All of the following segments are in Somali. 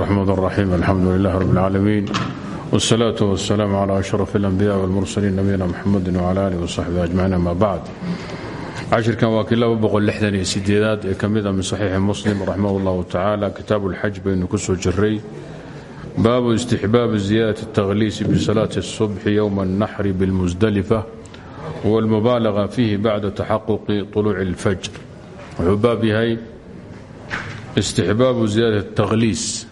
الرحمن الرحيم الحمد لله رب العالمين والصلاة والسلام على أشرف الأنبياء والمرسلين نبينا محمد وعلى آله وصحبه أجمعين أما بعد cashirkan waa kii aad ee ka mida min saxiixi muslim raximah اllahu tacaala kitaabu اlxaj baynu ku soo jiray baabu istixbaabi ziyaadaة التakhliisi bisalaati الصubxi yowma الnaxri bاlmusdalifa wاlmubaalaga fiihi bacda taxaquqi طuluuci اlfajr wuxuu baab yahay istixbaabu ziyaadaة الtakhliis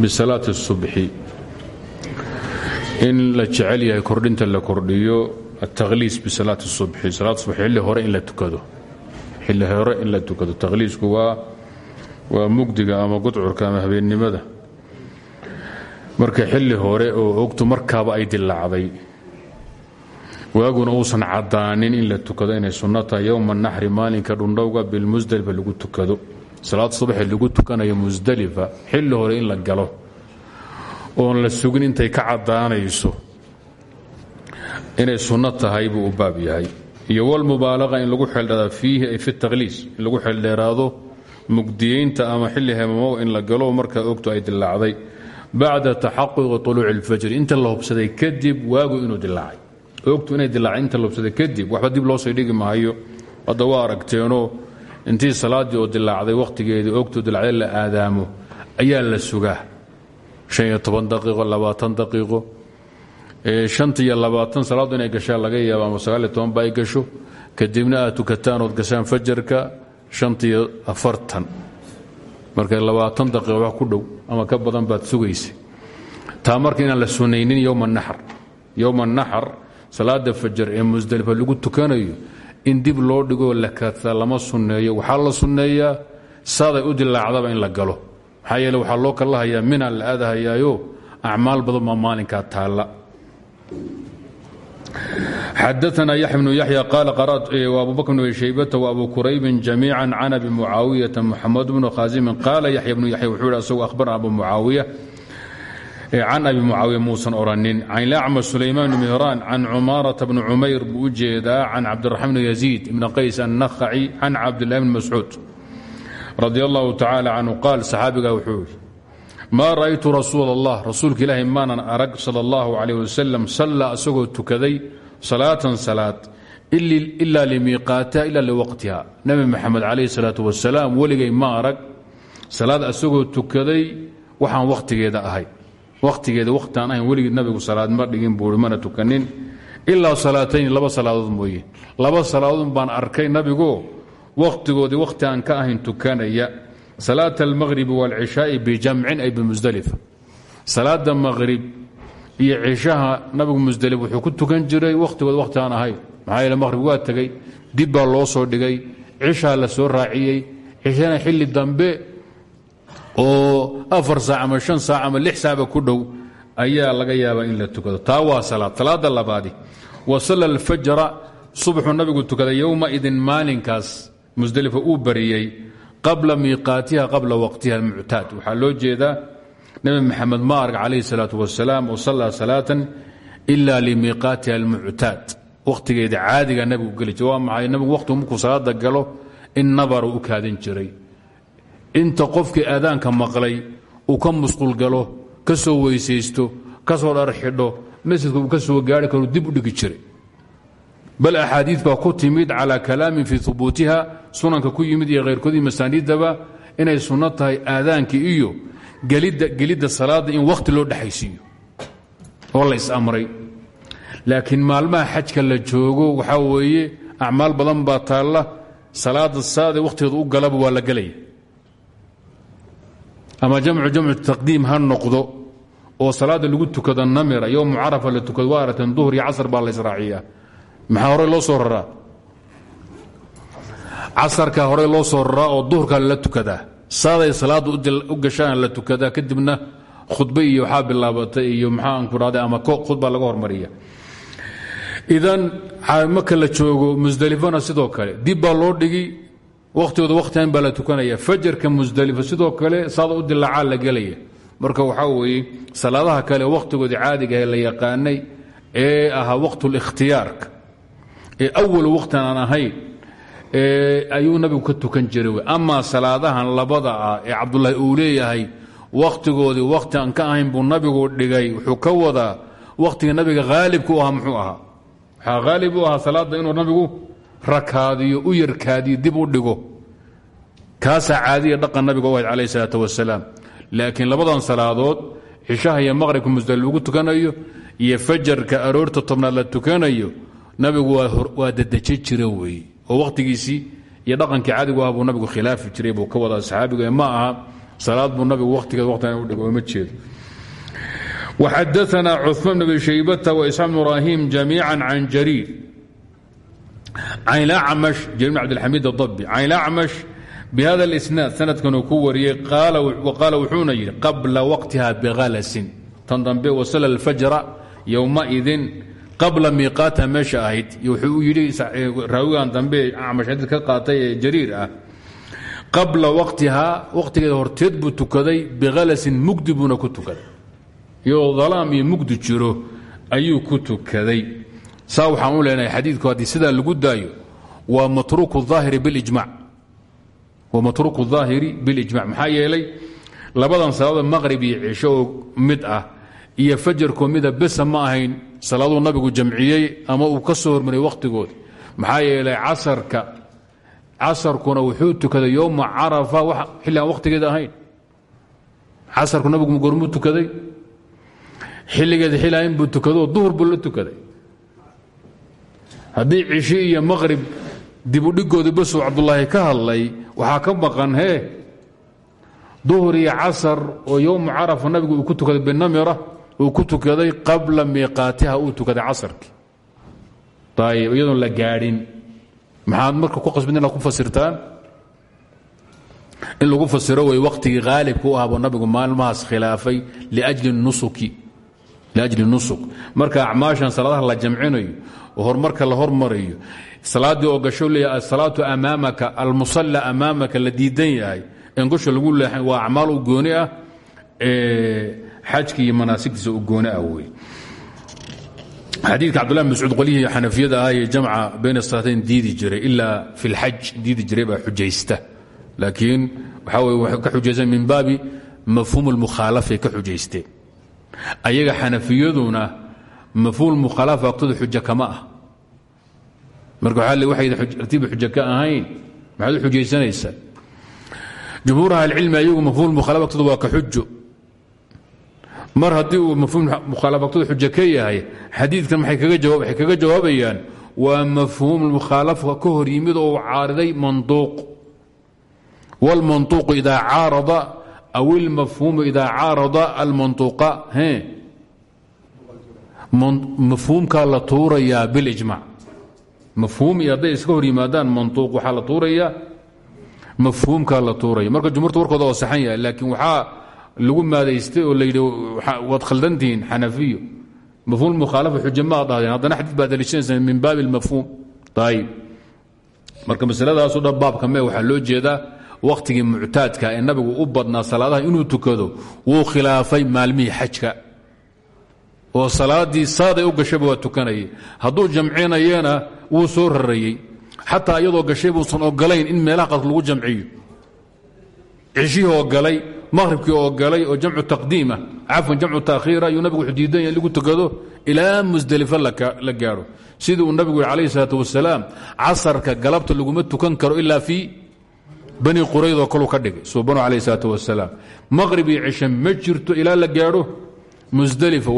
bisalaati subxi in la jecel yahay kordhinta la kordhiyo ataqliis bisalaati subxi salaat subax xilli hore in la tukado. Xilli hore in la tukado. Taqliisku waa waa mugdiga ama gudcurka ama habeenimada marka xilli hore oo ogtu markaaba ay dilaacday waaguna uusan caddaanin in la tukado inay sunno tahay yowma naxri maalinka dhundhowga bilmusdalifa lagu tukado salaad subaxi lagu tukanayo musdalifa xilli hore in la galo oon la sugin intay ka caddaanayso inay sunno tahay buu u yahay. Iyo walmubaalaqa in lagu xeeldheeraa fiihi ay fi takhliis in lagu xeeldheeraado mugdiyeynta ama xilli hemamow in la galo markaa ogtu ay dilaacday bacda taxaquqi طuluuci اlfajri inta la hubsaday kadib waagu inuu dilaacay ogtu inay dilaacay inta la hubsaday kadib waxba dib loo soo dhigi maayo. Hadda waa aragteenoo intii salaaddii oo dilaacday wakhtigeedii ogtu dilacday la aadaamo ayaa la sugaa. شhan daqiiqo labaatan salaadu inay gashaan laga yaaba ama sagaaliyo tobanba ay gasho. Kadibna aad tukataan ood gashaan fajarka shantiyo afartan. Marka labaatan daqiiqo wax ku dhow ama ka badan baad sugaysa taa marka inaan la sunaynin yowma naxr yowma naxar salaada fajar ee musdalifa lagu tukanayo in dib loo dhigo la kaadsaa lama sunneeyo. Waxaa la sunneeyaa saaday u dilaacdaba in la galo. Maxaa yeele loo kalahayaa minaa la aadahayaayo acmaal badan baa maalinkaa taala xadaana yaxya bnu yaxya qaala abubakr bn abi shaybata wabu quraybin jamiica can abi mucaawiyaa muxamed bnu khaasimin qaala yaxya bnu yaxya wuxuu ihi asagoo ahbarna abu mucaawiya can abi mucaawiya muusan oranin. Can ilacmash sulaymaan bn mihraan can cumaarata bni cumayr buu u jeedaa can cabdiraxmaan bn yaziid ibn qays annakhaci can cabdillahi bn mascuud. Radi allahu tacaala canhu qaal saxaabigaa wuxuu yidhi maa ra'aytu rasuul allah rasuulka ilaahay maanan arag sal allahu calayh wasalam sallaa isagoo tukaday salaatan salaad ilaa limiiqaatiha ila liwaqtiha nebi maxamed calayhi salaatu wasalaam weligay ma arag salaad isagoo tukaday waxaan wakhtigeeda ahay wakhtigeeda wakhtiaan ahayn weligii nabigu salaad ma dhigin buui mana tukanin. Ilaa salaatayn laba salaadood mooye. Laba salaadood baan arkay nabigo wakhtigoodii wakhti ka ahayn tukanaya. Salaata almaqhribi waalcishaai bijamcin ay bimusdalifa salaada maqhrib iyo cishaha nabigu musdelif wuxuu ku tukan jiray wakhtigood wakhti aan ahayn maxaa yeele waa tegey dib loo soo dhigay cishaa la soo raaciyey cishana xilli dambe oo afar saac ama shan saac ama lix saacba ku dhow ayaa laga yaabaa in la tukado. Taa waa salaad. Salaada labaadi wa salla alfajra subaxuu nabigu tukaday yowmaidin maalinkaas. Musdelifa uu bariyey qabla miiqaatiha qabla waqtiha almuctaad. Waxaa loo jeedaa nebi maxamed ma arg calayhi salaatu wasalaam oo sallaa salaatan ila limiiqaatiha almuctaad. Wakhtigeeda caadiga nabigu geli waa maxay? Nabigu wakhtigu markuu salaada galo in nabaru u kaadin jiray inta qofkii aadaanka maqlay uu ka musqul galo ka soo weysaysto ka soo dhar xidho masjidka uu ka soo gaari karu dib u dhigi jiray. Bal axaadiid baa ku timid calaa kalaamin fii hubuutiha sunanka ku yimid iyo khayrkoodii masaaniiddaba inay sunno tahay aadaankii iyo gelidda salaadda in wakhti loo dhexaysiiyo oo la is-amray. Laakiin maalmaha xajka la joogo waxaa weeye acmaal badan baa taalla salaadda saade wakhtigeeda u galaba waa la gelaya ama jamcu jamcu taqdiim ha noqdo oo salaadda lagu tukado namira yowmu carafa la tukado waa arateen duhur iyo casar baa la israaciyaa. Maxaa horey loo soo raraa? Casarka horey loo soo raraa oo duhurkaa lala tukadaa saaday salaadda u gashaan la tukadaa kadibna khudba iyo waxaa bilaabatay iyo maxaanku dhahday ama khudba laga hormariya idan marka la joogo musdelifana sidoo kale dib loo dhigi wakhtigooda wakhtian baa la tukanaya. Fajarka musdelifa sidoo kale saada u dilaacaa la gelaya. Marka waxaa weeye salaadaha kale wakhtigooda caadigahe la yaqaanay ee ahaa waqtulikhtiyaarka ee awal wakhtan aan ahayn ayuu nabigu ka tukan jiray amaa salaadahan labada ah ee cabdulaahi uu leeyahay wakhtigoodii wakhti aan ka ahayn buu nabigu dhigay wuxuu ka wadaa wakhtiga nabiga haalibka u ahaa muxuu ahaa? Waxaa haalib u ahaa inuu nabigu rakaadiyo u yarkaadiyo dib u dhigo. Kaasaa caadiya dhaqan nabiga u ahayd calayh salaatu wasalaam labadan salaadood cishaha iyo maqribka musdal tukanayo iyo fajarka aroorta tobnaad la tukanayo nabigu waa dadeji jira weeye oo wakhtigiisii iyo dhaqankii caadigu ah nabigu khilaafi jiray buu ka wadaa saxaabigu ma aha salaad buu nabigu wakhtigeed wakhtigan u dhigo ooma jeedo. Waxadaana cumaan bn abi shaybata waisxaaq bn ibraahim jamiica can can ilacmash jariir bn cabdilxamiid adabbi can ilacmash bi hada اlisnaad sanadkan uu ku wariyey qaala wuxuuna yidhi qabla waqtiha bikhalasin tan dambe wasala alfajra yowmaidin qabla miiqaatha meesha ahayd. Wuxuu u yidhi raawigan dambe acmash xadiid ka qaatay ee jariir ah qabla waqtihaa waqtigeeda horteed buu tukaday bikhalasin mugdi buuna ku tukaday. Iyadoo dalaam iyo mugdi jiro ayuu ku tukaday saa waxaan u leenahay xadiidku haddii sidaa lagu daayo waa matruuku aahiri bilijmac waa matruuku daahiri bilijmac maxaa yeelay labadan salaado maqrib iyo mid ah iyo fajarkoo mida besa ma ahayn salaaduu nabigu jamciyey ama uu ka soo hormariyey wakhtigoodi maxaa yeelay casarka casarkuna wuxuu tukaday yowma carafa xilli aan wakhtigeeda ahayn. Casarku nabigu gormuu tukaday? Xilligeeda xilahayn buu tukado duhur buu tukaday haddii cishi iyo maqrib dibudhigoodii basuu cabdulaahi ka hadlay waxaa ka maqan hee duhur iyo casar oo yowma carafa nabigu ku tukaday binamira uu ku tukaday qabla miiqaatiha uu tukaday casarkii. Ayb iyadoon la gaadhin. Maxaad marka ku qasbid inaad ku fasirtaan? In lagu fasiro way wakhtigii haalibka u ahbuu nabigu maalmahaas khilaafay liajli nusuk. Marka acmaashan salaadaha la jamcinayo oo horumarka la hormarayo salaaddii oo gasho leeya asalaatu amaamaka almusalla amaamaka la diidan yahay. En gosha lagu leexan waa acmaal u gooni ah xajki iyo manaasigtiisa u gooni ah wey xadiidka cabdullah bin mascuud qolyihii xanafiyada ah ee jamca bayna salaatayn diidi jiray ilaa fi lxaj diidi jiray baa xujaysta. Laakiin waxaa weye waxay ka xujaysteen min baabi mafhuum lmukhaalafay ka xujaysteen ayaga xanafiyaduna mafhuum mukhaalafa agtooda xujo kama ah marka waxay ratiiba xujo ka ahayn maxaad u xujaysanaysaa jumhuur ahlicilmi ayagu mafhuum mukhalafa agtooda waa ka xujo mar haddii uu mafhuum mukhaalafagtooda xujo ka yahay xadiidkan waxay kaga jawaabayaan waa mafhuum mukhaalafa ka hor yimid oo uu caariday manduuq wاlmanطuuqu ida caarada aw اlmafhuumu ida caarada almanطuuqa mafhuumkaa la tuurayaa bilijmac mafhuum iyo hadday iska hor yimaadaan manطuuq waxaa la tuurayaa mafhuumkaa la tuuraya. Marka jumhuurta warkooda oo saxan yahay laakiin waxaa lagu maadaystay oo layidhi waad khaldantihiin xanafiyo mafhuum mukhaalafa xujo ma ad dhahdeen haddana xadiid baad daliishanaysaa min baabi اlmafhuum ayib marka masaladaaso dhan baabka me waxaa loo jeedaa wakhtigii muctaadka ee nabigu u badnaa salaadaha inuu tukado wuu khilaafay maalmihii xajka. Oo salaadii saaday u gashayba waa tukanayay. Hadduu jamcinayena wuu soo rarayey. Xataa iyadoo gashay buusan ogolayn in meelaha qaar lagu jamciyo. Cishihii oo galay maqhribkii oo galay oo jamcu taqdiima cafwan jamcu taakhiira ayuu nabigu wuxuu yahay lagu tukado ilaa musdelifo la gaadho sidii nabigu yidhi salaatu wasalaam casarka galabta laguma tukan karo ilaa fii bani quraydoo kalu ka dhigay. Suubanu calayhi salaatu wasalaam maqhrib iyo cishe ma jirto ilaa la gaadho? Musdelifa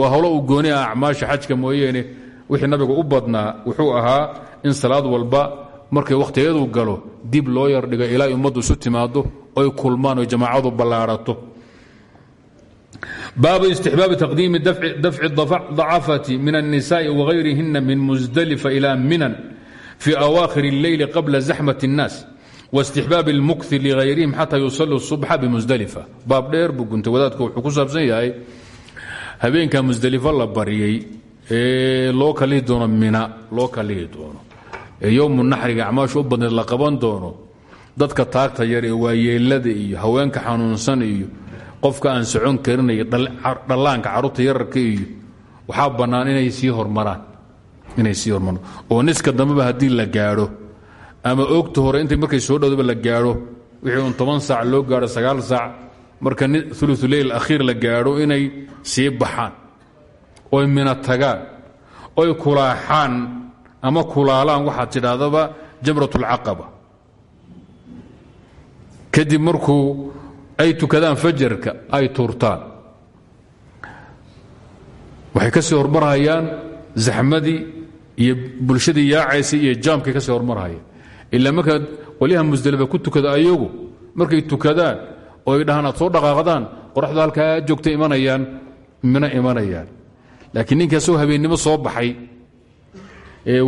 gooni ah acmaasha mooyeene wixii nabigu u badnaa wuxuu ahaa in salaad walba markay wakhtigeedu galo dib loo yardhigo ilaa ummaddu isu timaado oy kulmaan oy jamaacadu ballaarato baabu istixbaabi taqdiimi dafci dacafati min الnisaءi wagayrihina min musdelifa ila minan fi awaakhir اlleyli qabla zaxmat الnaas واstixbaab اlmukhi ligayrihim xata yusaluu الصubxa bimusdelifa baab dheer buu guntay wadaadka wuxuu ku saabsan yahay habeenka musdelifo la baryay ee loo kalihi doono mina loo kalihi doono. Ee yowmu naxriga u badneed la qaban doono. Dadka taagta yar ee waayeelada iyo haweenka xanuunsan iyo qofka aan socon karin iyo dhallaanka carruurta yararka iyo waxaa bannaan inay sii hormaraan. Inay sii hormaraan. Oo niska dambeba haddii la gaadho ama ogta hore intay markay soo dhowdaba la gaadho wixii un toban saac loo gaadho sagaal saac marka uluuleyl akhiir la gaadho inay sii baxaan oy mina tagaan oy kulaaxaan ama kulaalaan waxaad tidhaahdaba jamrat اlcaqaba kadib markuu ay tukadaan fajarka ay tuurtaan. Waxay ka sii hormarhayaan zaxmadii iyo bulshadii yaacaysay iyo jaamkay ka sii hormarhayaan ilaa markaad qolyaha musdalifa ku tukada ayagu markay tukadaan oo ay dhahaan aad soo dhaqaaqdaan qoraxdu halkaa joogta imanayaan mina imanayaan laakiin ninka asagoo habeennimo soo baxay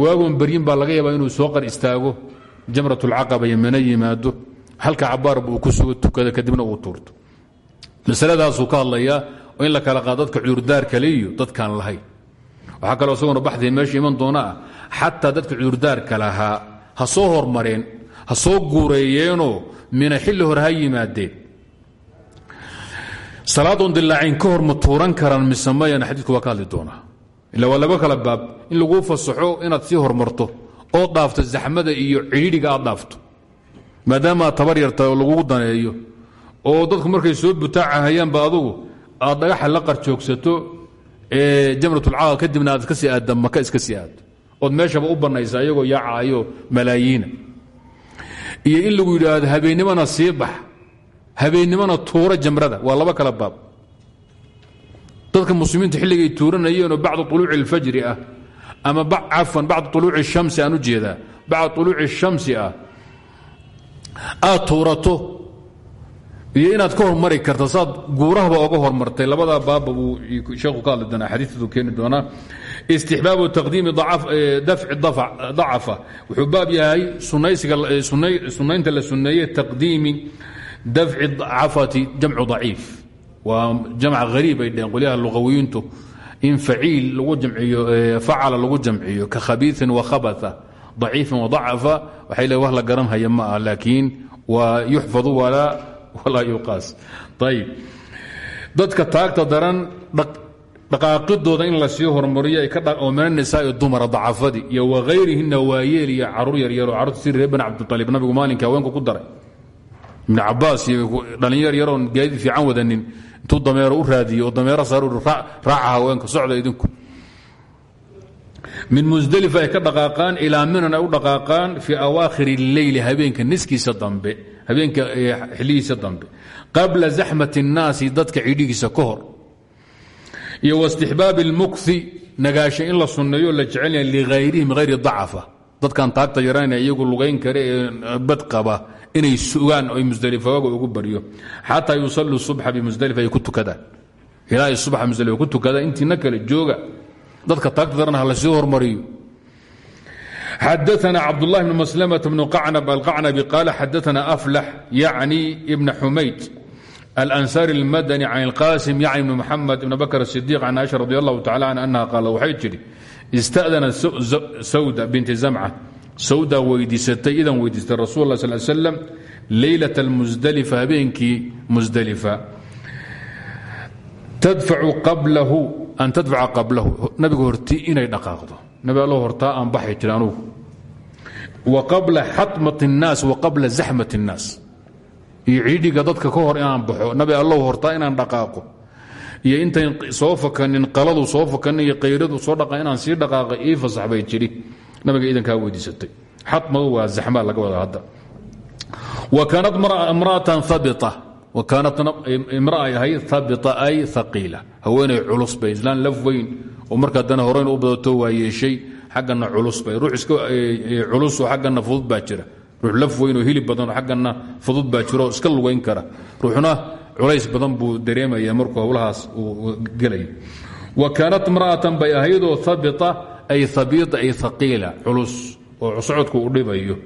waagoon baryin baa laga yaabaa inuu soo qar istaago jamratulcaqaba iyo mina yimaado halka cabaarba uu ku sugo tukada kadibna uu tuurto. Masaladaasuu ka hadlayaa oo in la kala qaado dadka cudurdaar kale iyo dadkaan lahayn waxaa kaloo isaguna baxdii meesha iman doona ah xataa dadka cudurdaarka lahaa ha soo hormareen ha soo guureeyeenoo mina xilli hore ha yimaadeen salaadoon dilaacayn ka hor ma tuuran karaan mise mayana xadiidku waa ka hadli doonaa? Ila waa laba kala baab in laguu fasaxo inaad sii hormarto oo dhaafto zaxmada iyo cidhiidhiga aad dhaafto. Maadaama aad tabar yarta oo lagugu daneeyo oo dadku markay soo butaacahayaanba adugu aad dhagaxa la qarjoogsato ee jamratulcaqa kadibna aad iska sii aadda maka iska sii aaddo. Ood meeshaba u bannaysa ayagoo yaacaayo malaayiina. Iyo in lagu yidhaahdo habeennimona sii bax habeennimona tuura jamrada waa laba kala baab. Dadka muslimiinta xilligay tuuranayeenoo bacda uluuci اlfajri ah ama cafan bacda uluuci shamsi aan u jeedaa bacda shamsi ah. Aad tuurato ka hormari karta saad guurahaba oga hormartay. Labadaa baabba buu sheekhu ka hadli doonaa xadiidu keeni doonaa. Istixbaabu taqdiimi dafci dacafa. Wuxuu baab yahay sunaynta la suneeye taqdiimi dafci dacafati jamcu daciif waa jamc hariib ay dheheen qolyaha luqawiyiintu in faciil lagu jamciyo facala lagu jamciyo ka khabiiin wakhabatha daciifin wadacafa waxay le wax la garanhaya ma ah laakiin waa yuxfadu walaa yuqaas ayib dadka taagta daran dhaqaaqidooda in la sii hormariyo oo min anisaai dumara dacafadii iyo wakayrihina waayeel iyo carruur yaryaroo carurta si reer bani cabdialib nabigu maalinka haweenka ku daray ibn cabaas iyo dhalinyar yaroon gaadiid fiican wadanin intuu dameero u raadiyo oo dameero saar raaca haweenka socda idinku min musdelifa ay ka dhaqaaqaan ilaa minan ay u dhaqaaqaan fii awaakhir اleyli habeenka niskiisa dambe habeenka xiligiisa dambe qabla zaxmat الnaasi dadka cidhigiisa ka hor iyo wاstixbaab اlmukhi nagaasha in la sunneeyo la jecel yahay lihayrihim hayri dacafa dadkan taagta yarana iyagu lugayn kare ee bad qaba inay sugaan o musdalifawaaga ugu baryo. Xataa yusaluu subxa bimusdalifa ay ku tukadaan. Ilaahay subxa musdalifa ku tukada intiina kale jooga. Dadka taagta daran ha la sii hormariyo. Xadaana cabdulahi bn maslamata bnu qacnab alqacnabi qaala xadaana aflax yacni ibna xumayd alansaari almadani can ilqaasim yacni bni muxamed ibn bakr asidiq can aisha radi allahu tacala an anaha qaala waxay tidhi ista'dana sawda binti zamca sawda weydiisatay idan weydiistay rasul اlah sal slam leylaة اlmusdelifa habeenkii musdelifa tadfacu qablahu an tadfaca qablahu nabiga horti inay dhaqaaqdo nabi allo hortaa aan baxay jira anugu wa qabla xatmat الnaas wa qabla zaxmat الnaas iyo ciidhiga dadka ka hor inaan baxo nabi allow hortaa inaan dhaqaaqo iyo intayn soo fakanin qaladu soo fakanin iyo qayradu soo dhaqan inaan sii dhaqaaqay ii fasax bay jiri nabiga idankaa weydiisatay. Xatmadu waa zaxmaa laga wada hadda. Wa kaanat imra'atan habita wa kaanat imraa ay ahayd ay haqiila haweenay culus bay islaan laf weyn. Oo markaa u badato waa yeeshay xaggana culus bay. Ruux iska culuso xaggana fudud baa jira. Ruux laf oo hilib badan oo xaggana fudud baa jira iska lugayn kara. Ruuxna culays badan buu dareemaya markuu howlahaas uu wa kaanat imra'atan bay ahaydoo habita ay habiita ay haqiila culus oo socodku u dhibayo.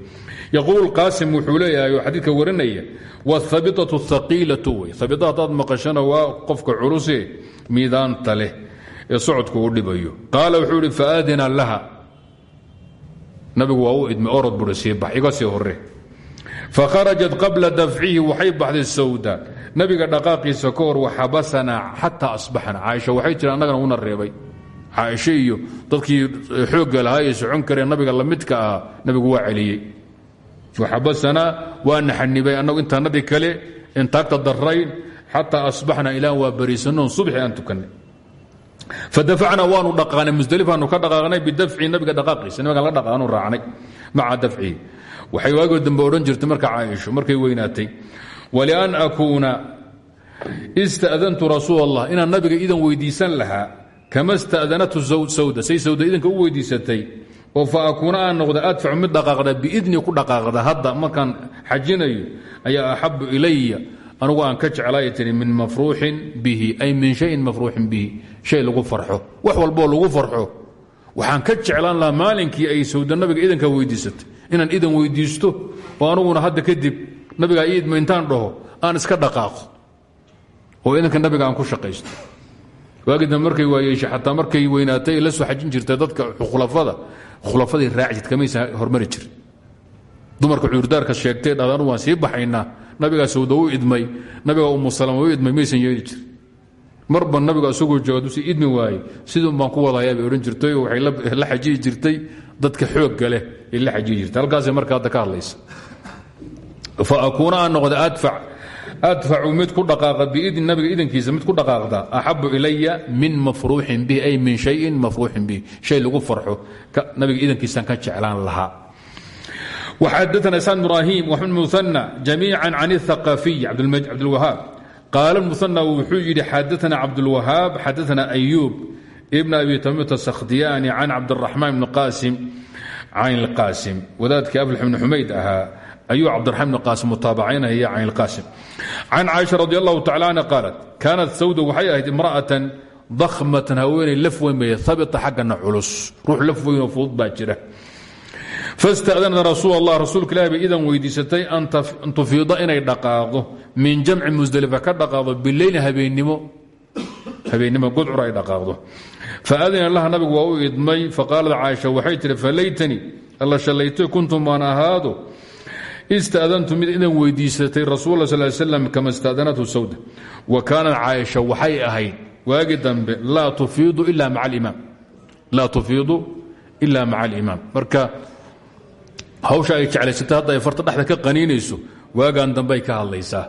Yaquul qaasim wuxuu leeyahay oo xadiidka warinaya wاthabitatu haqiilatu wey habita haddaad maqashana waa qofka culuse miidaanta leh ee socodku u dhibayo. Qaala wuxuu ihi faadina laha. Nabigu waa u idmay orod bui sii bax iga sii hore. Fakharajat qabla dafcihi waxay baxday sawda caaisho iyo dadkii xoogga lahaa ee socon kareen nabiga lamidka ahaa nabigu waa celiyey. Waxabasanaa waa naxanibay annagu intaanadii kale intaagta darayn xataa asbaxna ilaan waa bariisanoon subxi aan tukanay. Fadafacnaa waanu dhaqaanay musdalifaanu ka dhaqaaqnay bidafci nabiga dhaqaaqiisa nabigaan la dhaqaanu raacnay maca dafcihi waxay waagoo dambe odhan jirtay marka caaisho markay weynaatay. Walian akuuna ista'dantu rasuul allah inaan nabiga idan weydiisan lahaa kama sta'danatu sawda say sawda idanka u weydiisatay oo fa akuuna aan noqda adfacu mid dhaqaaqda biidni ku dhaqaaqda hadda markaan xajinayo ayaa axabu ilaya anugu aan ka jeclaay tiri min mafruuxin bihi ay min shayin mafruuxin bihi shay lagu farxo wax walboo lagu farxo waxaan ka jeclaan lahaa maalinkii ay sawda nabiga idanka weydiisatay inaan idan weydiisto oo anuguna hadda kadib nabigaa ii idma intaan dhaho aan iska dhaqaaqo oo idanka nabiga aan ku shaqaysto waagii dambe markay waayeeshay xataa markay weynaatay la soo xajin jirtay dadka khulafada khulafadii raaci jirta kamaysa hormari jirin dumarka cuurdaarka sheegtay dhadanu waan sii baxaynaa. Nabigaa sawda idmay. Nabiga umu salama u idmay maysan yeeli jirin marba nabigu asagoo jooga si idmi waaye sidun baan ku wadayaa bay jirtay waxay la xajiyi jirtay dadka xoogga leh ay la jirtay. Halkaasay marka hadda hadlaysa. Fa akuuna aan noqda adfac adfacu mid ku dhaqaaqa biidni nabiga idankiisa mid ku dhaqaaqda axabu ilaya min mafruuxin bih ay min shayin mafruuxin bih shay lagu farxo nabiga idankiisaan ka jeclaan lahaa. Waxadaana isaan ibraahim waxmed musanna jamiican can اthaqafiy cabdulwahaab qaala musanna wuxuu yidhi xadaana cabdulwahaab xadaana ayuub ibn abi tamita sakhdiyaani can cabdiraxmaan bni qaasim can ilqaasim. Wadaadkii aflax bni xumayd ahaa ayuu cabdiraxmaan bn qaasim mutaabacaynaya canilqaasim can caaisha radi allahu tacala anha qaalat kaanat sawda waxay imra'atan dakhmatan haweenay laf weyn bay habita xaggana culus. Ruux laf weynoo fudud baa jira. Faista'danad rasuul idan weydiisatay an tufiida inay dhaqaaqdo min jamci musdelifa ka dhaqaaqdo bileyli habeennimo habeennimo gudcur ay dhaqaaqdo. Faadina laha nabigu waa u idmay faqaalad caaisha waxay tidhi falaytanii alla shallaytay kuntu maan ahaado ista'dantu mid idan weydiisatay rasuul sal slam kama ista'danathu sawda wa kaanat caaisha waxay ahayd waagi dambe laa tufiidu ila maca alimaam. Marka hawsha ay jeclaysatay hadda ay farta dhexda ka qaniinayso waagaan dambey ka hadlaysaa.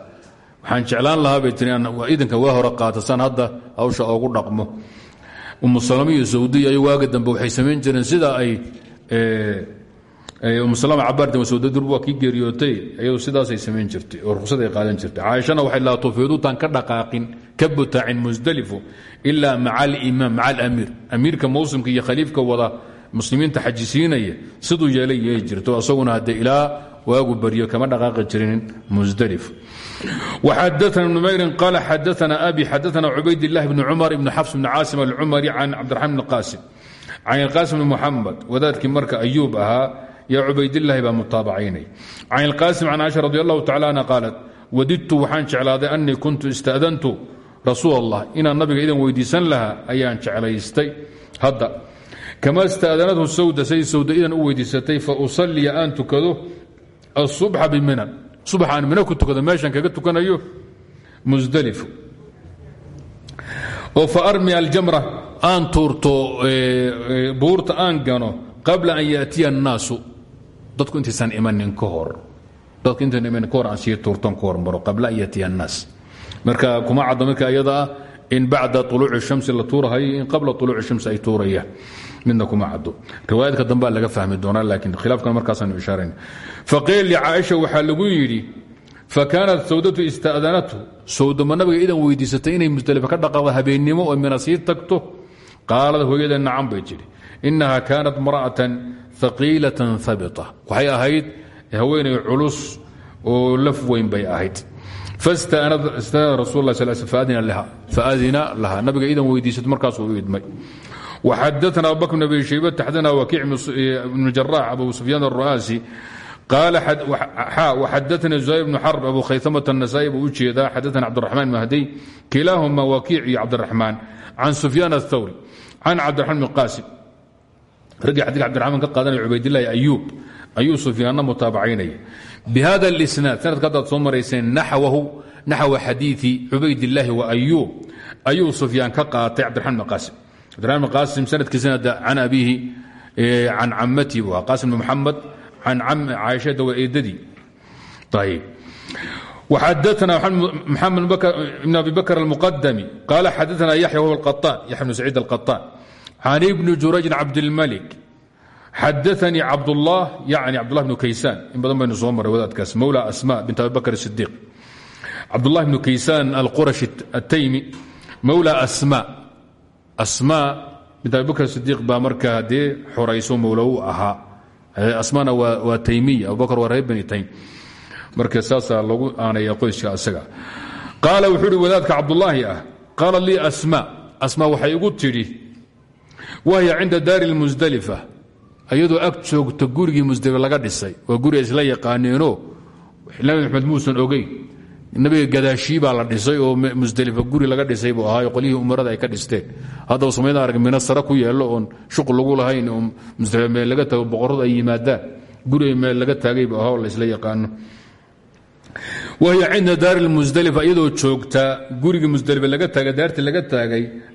Waxaan jeclaan lahaa bay tii idanka waa hore qaatasaan hadda hawsha oogu dhaqmo. Umusalama iyo sawdiya ay waagi dambe waxay samayn jireen sida ay umusalama cabaartan sawda durb waa kii geeriyootay iyadu sidaasay samayn jirtay oo ruqsad ay qaadan jirtay caaishana waxay laa tufiidutaan ka dhaqaaqin ka butaacin musdalifu ilaa maca alimaam maca alamiir amiirka mawsimka iyo khaliifka wada muslimiinta xajisiinaya siduu yeelay yeeli jirto asaguna hadde ilaa waagu baryo kama dhaqaaqi jirin musdalif وxadثna بن mayrin qal xadثna abi xadثna cubayd الlah بn cmar ibn xafs bn caasim alcumari can cabdiraحman bn qaasim can اlqaasim bn muxamed wadaadkii marka ayuub ahaa yo cubaydlaahi baa mutaabacaynay can ilqaasim can caaisha radi allahu tacala anha qaalat wadidtu waxaan jeclaaday anii kuntu ista'dantu rasuul allah nabiga idan weydiisan lahaa ayaan jeclaystay. Hadda kama istaadanathu sawda say sawda idan u weydiisatay fa usalliya aan tukado asubxa biminan subax aan mina ku tukado meeshan kaga tukanayo musdalifu oo fa armi aljamra aan tuurto buurta aan gano qabla an yaatiya annaasu dadku intaysan imanin ka hor dadku intaysan imanin ka hor aan sii tuurton ka hormaro qabla an yaatiya annaas. Marka kuma caddo marka iyada ah in bacda uluuci shamsi la tuurahayo in qabla uluuci shamsi ay tuurayaan midna kuma caddo. Riwaayadka dambea laga fahmi doonaa laakiin khilaafkan markaasaanu ishaarayn. Faqiil licaaisha waxaa lagu yidhi fakaanat sawdatu ista'danathu sawdama nabiga idan weydiisatay inay musdalifa ka dhaqaaqdo habeennimo oo mina sii tagto? Qaalad hooyada nacan bay tidhi inaha kaanat mra'atan aqiilatan abita waxay ahayd haweenay culus oo laf weyn bay ahayd faadina laha nabiga idan weydiisad markaasuu idmay waxadaana abubakr bn abi shayba taxdana wakiic ibnu jarax abu sufyaan aru'aasi xadanii zuhayr bnu xarb abu khaytamata anasaa'i buu u jeedaa xadaana cabdiraxmaan mahdiy kilaahuma wakiic iyo cabdiraxmaan can sufyaan athawri can cabdiraxmaan bn qaasim raggii xadيk cبدالرحمن ka qaadanaya cubaydالlahi أyوب ayuu سفyaanna mutaabacaynaya بhada الإسناad sanadka haddaad soo marayseen naxو xadiiثi cubaydالlahi وأyوب ayuu سفyaan ka qaatay cبدالرحمن بن qاsم cbdiraman bn qaasim sanadkiisana can abiihi can cammatii bu qaasim bn muxamed can caaishada waa eedadii ayb وxadثna محamed بن أbi bكر المqdمي قال xadثna يحيى وهو القطان يحيى بن سعيid القطان can ibni jurayjin cabdilmalik xadaanii cabdullah yani cabdullah bnu kaysaan in badan baynu soo marray wadaadkaas mowla asma bint abibakr sidiiq cabdullah bnu kaysaan alqurashi ataymi mowla asma asma bint abibakr sidiiq baa markaa haddee xorayso mowla u ahaa asmana waa taymiya abubakr waa reer bani taym marka saasaa lagu aanaya qoyska isaga qaala wuxuu ihi wadaadka cabdulaahi ah qaala lii asma asma waxay igu tidhi wahya cinda daari lmusdalifa iyadoo ag joogta gurigii musdalifa laga dhisay. Waa guri isla yaqaaneenoo nabi maxamed muusan ogeyn. Nabiga gadaashii baa la dhisay oo musdalifa guri laga dhisay buu ahaayo qolyihii umarada ay ka dhisteen. Haddaba somayda arag mina sare ku yeello oon shuqul lagu lahayn oo musdalifa meel laga tago boqorradu ay yimaadaan. Guri meel laga taagay buu ahaa oo la isla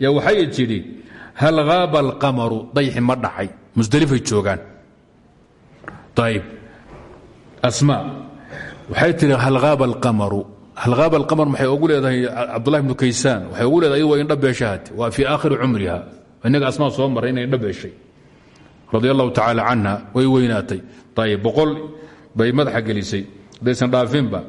wahiy hal haaba alqamaru dayxi ma dhacay musdalifay joogaan ayb asma waxay tihi hal haaba alqamaru hal haaba alqamar maxay ugu leedahay cabdullahi bnu kaysaan waxay ugu leedahay waa indha beeshahati waa fii aakhiri cumriha innaga asmaa soo maray inay indha beeshay radi allahu tacaala way weynaatay ayb boqol bay madaxa gelisay daysan dhaafinba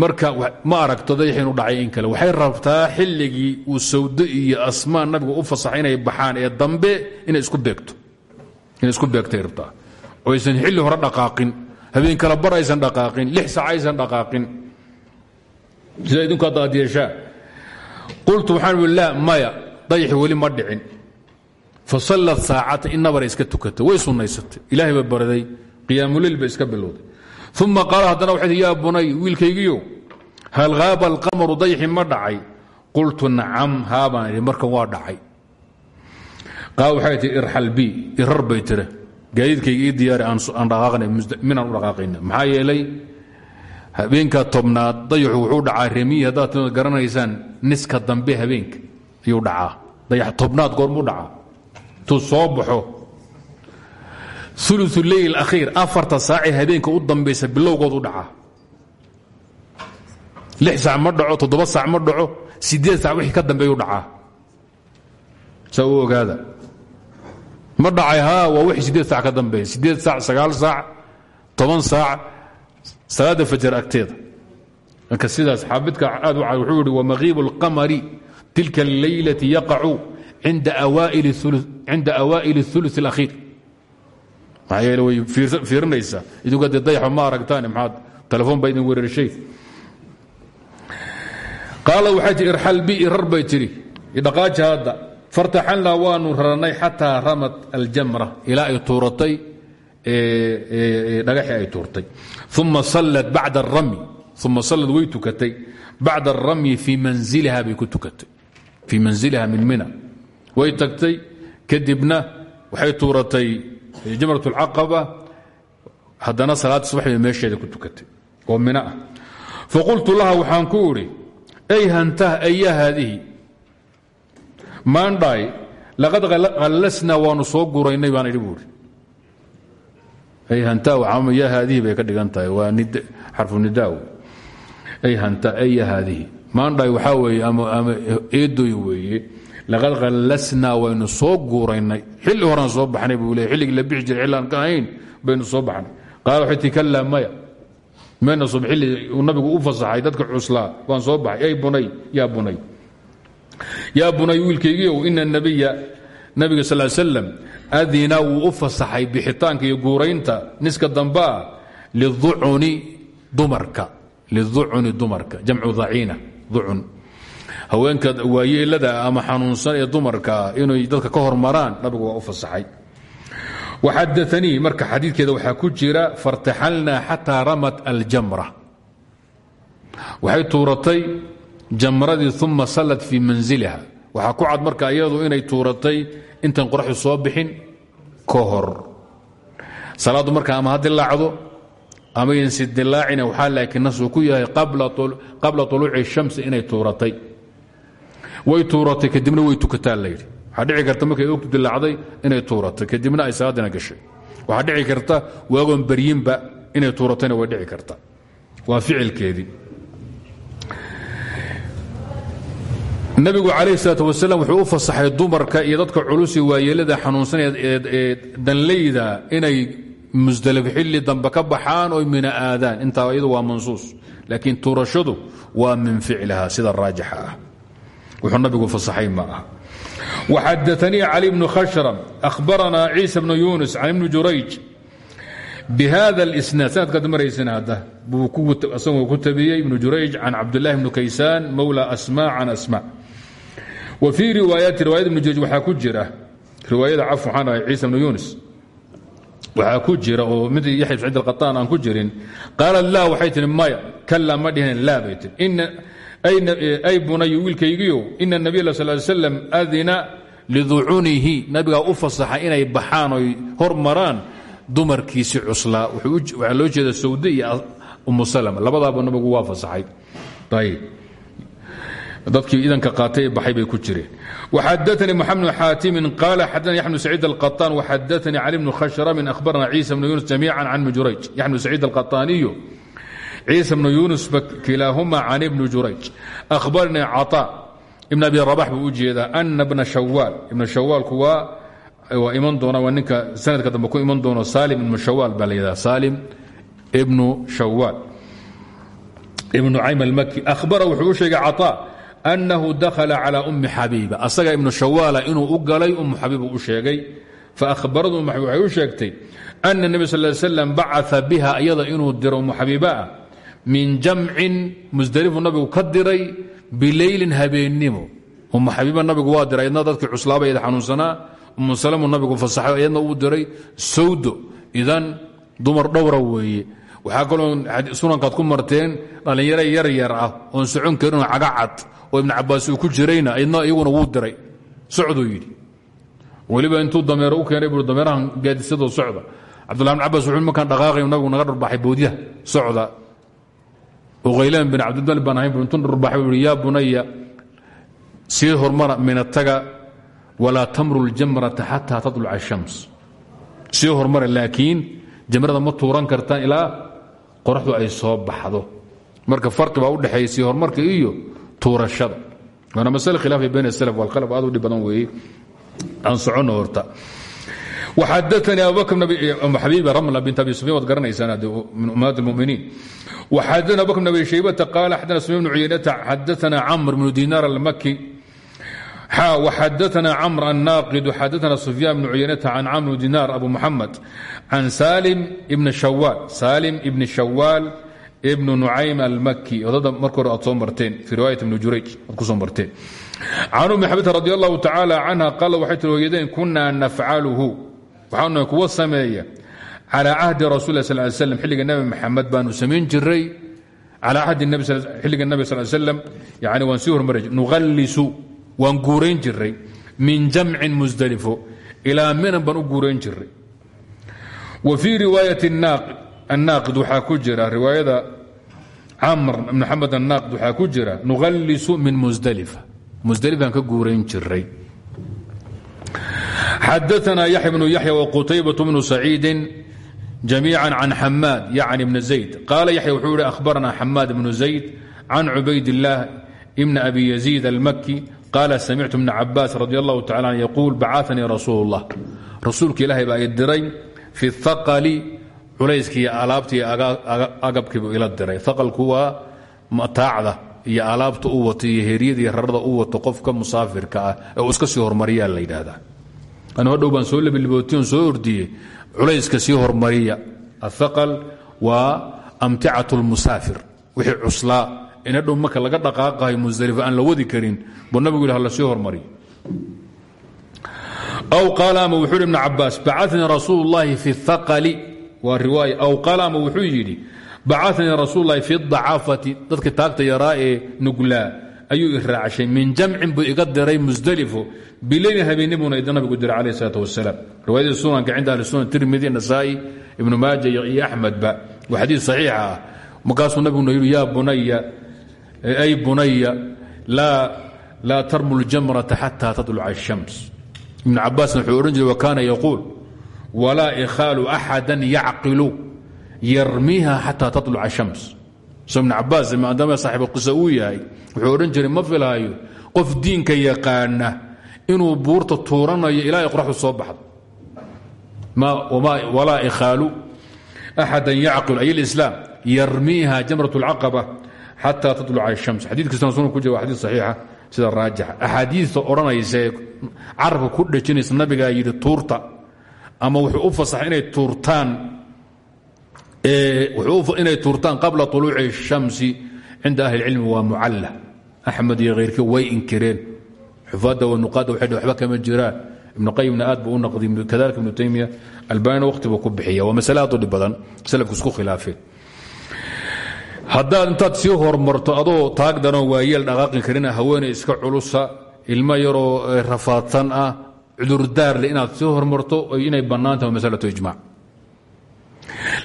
marka ma aragto dayx inu dhacay in kale. Waxay rabtaa xilligii uu sawdo iyo asmaan nabigu u fasaxay inay baxaan ee dambe inay isku beegto. Inay isku beegtay rabtaa oo aysan xilli hore dhaqaaqin habeen kala bar aysan dhaqaaqin lix sac aysan dhaqaaqin. Sida idinku hadda aad yeeshaa qultu waxaan ui laa maya dayxi weli ma dhicin. Fa sallat saacata in nabara iska tukatay. Way sunnaysatay. Ilaahay ba baraday qiyaamuleyl ba iska bilowday uma qaala haddana waxay tii yaa bunay wiilkaygiyo hal haaba alqamaru dayxi ma dhacay? Qultu nacam haabaan idhi markan waa dhacay. Qaal waxay tii irxal bi irar bay tire gaadiidkayga ii diyaari aan dhaqaaqnay minaan u dhaqaaqayna maxaa yeelay habeenka tobnaad dayaxu wuxuu dhacaa remiyi haddaad garanaysaan niska dambe habeenka ayuu dhacaa. Dayax tobnaad ulu leyl akhiir afarta saacee habeenka u dambaysa bilowgood u dhacaa lix sac ma dhaco toddoba sac ma dhaco sideed sac wixii ka dambeeyu dhacaa saa u ogaada ma dhacay haa waa wixii sideed sac ka dambeeya sideed sac sagaal saac toban saac salaada fajar agteeda marka sidaas xaabidka aad u cad wuxuu yihi wamakiibu اlqamari tilka اleylati yaqacu cinda awaa'ili الثuluث اlأkhiir maxaa yeele way fiirinaysaa idinka dee dayaxa ma maxaad telefoon baa idin wereershay qaala waxay tii irxal bi irar bay tidhi idhaqaaji hadda fartaxalnaa waanu rarannay ramat aljamra ilaa ay tuuratay dhagaxii ay tuurtay. Uma sallat bacda aramy uma sallad way tukatay. Bacda aramyi fii manziliha bay ku tukatay. Min mina. Way kadibna waxay jamrat اlcaqaba haddana salaadda subax bay meesheeda ku tukatay oo mina ah faqultu laha waxaan ku idhi ay hantah aya haadihi maandhaay laqad hallasnaa waanu soo guraynay baan idhi ay hanta ya haadihi bay ka dhigan tahay waa xarfu nidaaw ay hanta aya haadihi maandhaay waxaa weeye ama eedoy weeye laqad hallasnaa waynu soo guuraynay xilli horaan soo baxnay buu leey xilligii la bixi xillaan ka ahayn soo baxnay qaala waxay tii kallaa maya mayna uu nabigu u fasaxay dadka cuslaa waan soo baxay ay bunay yaa bunay yaa bunay wiilkaygiiow ina nabiya nabiga sal slam adina wuu u fasaxay bixitaanka iyo guuraynta niska liucuni dumarka liucuni dumarka jamcu daciina ucun haweenka waayeelada ama xanuunsan ee dumarka inay dadka ka hormaraan nabigu waa u fasaxay. waxadaanii marka xadiidkeeda waxaa ku jira fartaxalnaa xataa ramat aljamra waxay tuuratay jamradii uma sallat fii manziliha waxaa ku cad marka iyadu inay tuuratay intan qoraxdu soo bixin ka hor salaaddu marka ama ha dilaacdo ama yansi dilaacina waxaa laakiin nasuu ku yahay qabla uluuci shamsi inay tuuratay way tuuratay kadibna way tukataan la yidhi. Waxaa markay og dilacday inay tuuratay kadibna ay salaadina gashay. Waxaa dhici karta waagoon baryinba inay tuuratayna way dhici karta. Waa ficilkeedii. Nabigu calayh salaat wuxuu u fasaxay dumarka iyo dadka culusi waayeelada xanuunsanaya ee danlayda inay musdalif xilli dambe baxaan oy mina aadaan. Intaa iyadu waa mansuus laakiin tuurashadu waa min ficliha sida raajixa ah wuxuu nabigu fasaxay ma ah waxadaanii cali bnu khashram ahbaranaa ciisa bnu yuunus can ibni jurayj bi hada اlisnaad sanadkaad maraysana hadda asagoo ku tabiyey ibnu jurayj can cabdulahi bni kaysaan mowla asma can asma wa fii riwaayati riwaayad ibnu jurayj waxaa ku jira riwaayada caf waxaan ahay ciisa bnu yuunus ku jira oo mid yaxya bn saciid alqaطaan aan ku jirin qaala la waxay tihi maya kala ma la bay tii ay bunayo wiilkaygiio ina nabiy sal slam adina liducunihi nabigaa u fasaxa inay baxaan oy hormaraan dumarkiisi cuslaa waxaa loo jeeda sawde iyo umu salama. Labadaaba nabigu waa fasaxay. Ayb dadkii idanka qaatay baxay bay ku jireen. Waxadaanii moxamed bn xaatimin qaala xadana yaxnu saciid alqaطaan waxadaanii cali bnu khashramin ahbarana ciisa bnu yunus jamiica can ibni jurayj yaxnu saciid alqaطaaniyo ciisa bnu yunus kilaahuma can ibni jurayj ahbaranii caطa ibn abi rabax buu u jeedaa ana bna shawaal ibna shawaalku waa waa iman doona waa ninka sanadka dambe ku iman doono salim ibnu shawaal baa la yidhaha salim ibnu shawaal ibnu caym almaki ahbara wuxuu u sheegay caطa annahu dakhala calى ummi xabiiba asaga ibnu shawaala inuu u galay umu xabiibu u sheegay faahbaradu umu xabiib waxay u sheegtay ana nebi sal slam bacaa biha iyada inuu diro umu xabiiba ah min jamcin musdalifu nabigu ka diray bileylin habeennimo umu xabiiba nabigu waa diray idna dadkii cuslaabayda xanuunsanaa. Umu salmu nabigu fasaxay iyadna uu diray sawdo. Idan dumar dhowra weeye. Waxaa kaloo sunankaad ku marteen dhallinyaro yaryar ah oon socon karinoo cagacad oo ibnu cabaas uu ku jirayna idna iyaguna wuu diray. Socduu yidhi. Weliba intuu dameero u keenay buu dameerahan gaadisadoo socda. Cabdullah bn cabaas wuxuu markaan dhaqaaqay nabigu naga dharbaxay boodyaha uqaylaan bin cabdilmalik baan ahayn buu intuu dharbaxay buu yaa bunaya sii hormara minataga walaa tamru ljamrata xataa taluca ashams sii hormara laakiin jamrada ma tuuran kartaan ilaa qoraxdu ay soo baxdo. Marka farqi baa udhexeeya sii horumarka iyo tuurashada. Waana masale khilaafi bayn asalaf walkhalaf aad u dhib badan weeye. Aan soconno horta وxadثnي abubكر xabيb rmla bint abi sufyan waad garanaysaan min ummahaat الmuminiin وxadثna abubكر بن abi shaybةa qال xadna sufyan بن cuyaynata xadثna cmr بن dinar الmki وxadثna cmr الناaqid xadثna سufyaan بن cuyaynata can cmr بن dinar abu mحamed can salim بn shawaal salim ibn shawaal ibn nucaym almaki odada marka hore aad soo marteen fii riwaayat ibn jurayj aad ku soo marteen can ummi xabita radi allahu tacaala canha qaala waxay tiri hooyadeen kunaa nafcaluhu waxaanu kuwa sameeya. Calى cahdi rasul ly slam xilliga nebi maxamed baanu samayn jiray. Calى cahdi xilliga nebi sal slam yani waan sii hormari nuhallisu waan guurayn jiray. Min jamcin musdelifo ilaa minan baan u jiray. Wa fii riwaayat annaaqid waxaa ku jira riwaayada camr ibn xamed annaaqid waxaa ku jira nuhallisu min musdelifa musdelifaan ka guurayn jiray xadaثna yaxya bnu yaxya wqutaybaة bnu saciidi jamiica can xamaad yacni bn zayd qaala yaxya wuxuu yihi ahbarana xamaad bnu zayd can cubayd اllaah ibn abi yaziid almaki qaala samictu bna cabaas radi allahu tacala an yaquul bacanii rasuul اllah rasuulka ilaahay baa i diray fi اthaqli culayskii alaabtii agabkiibu ila diray aqalku waa mataacda iyo alaabta u wato iyo heryada iyo rarada u wato qofka musaafirka ah ee uu iska sii hormariyaa la yidhaahdaa anu hadhow baan soo labilibootiyon soo ordiyey culayska sii hormariya athaqal waa amticat lmusaafir wixii cuslaa in hadhow marka laga dhaqaaqayo musdalifo aan la wadi karin buu nabigu yidhi hala sii hormariyo aw qaala ama wuxuu yidhi ibn cabaas bacanii rasuul اllahi fi اthaqali waa riwaaya aw qaala ama wuxuu yidhi bacanii rasuul اllahi fi اdacaafati dadka taagta yaraa ee nuglaa ayuu i raacshay min jamcin buu iga diray musdelifo bileylin habeenimuna idin nabigu diray calayh isalaat wasalaam riwaayadii sunanka cinda ahli sunan tirmidi nasaa'i ibnu maaja iyo axmedba waa xadiid saxiixa ah. Markaasuu nabiguna yidhi yaa bunaya ay bunaya laa tarmu ljamrata xata tatluca الshams ibn cabaasna wuxuu odhan jiray wakaana yaquul walaa ikhaalu axada yacqilu yarmiha xata taluca shams ibn cabaas maadaama saaxibu qisa uu yahay wuxuu odhan jiray ma filaayo qof diinka yaqaana inuu buurta tuuranayo ilaa ay qoraxdu soo baxdo walaa ikhaalu axada yacqil ay اlislaam yarmiiha jamraة اlcaqaba xata taطluca الshams xadii kastana sunan ku jira waa xadii saxiixa sida raajixa axaadiista odhanaysa ee carabka ku dhejinaysa nabigaa yidhi tuurta ama wuxuu u fasaxay inay tuurtaan inay tuurtaan qabla uluuci shamsi cinda ahli cilmi waa mucalla. Axmed iyo khayrkii way inkireen. Xufaadda wanuqaadda waxay waba kama jiraan. Ibnu qayimna aad buu u naqdi kadalika ibnu taymiya albanina wakhti buu ku bixiya waa masale aad u dhib badan salafku isku khilaafeen. Haddaad intaad sii hormarto adoo taagdanoo waayeel dhaqaaqi karina ah, haweeney iska culusa ilmo yaroo eh, rafaadsan ah cudurdaar leh inaad sii hormarto inay bannaantahy masalatu ijmac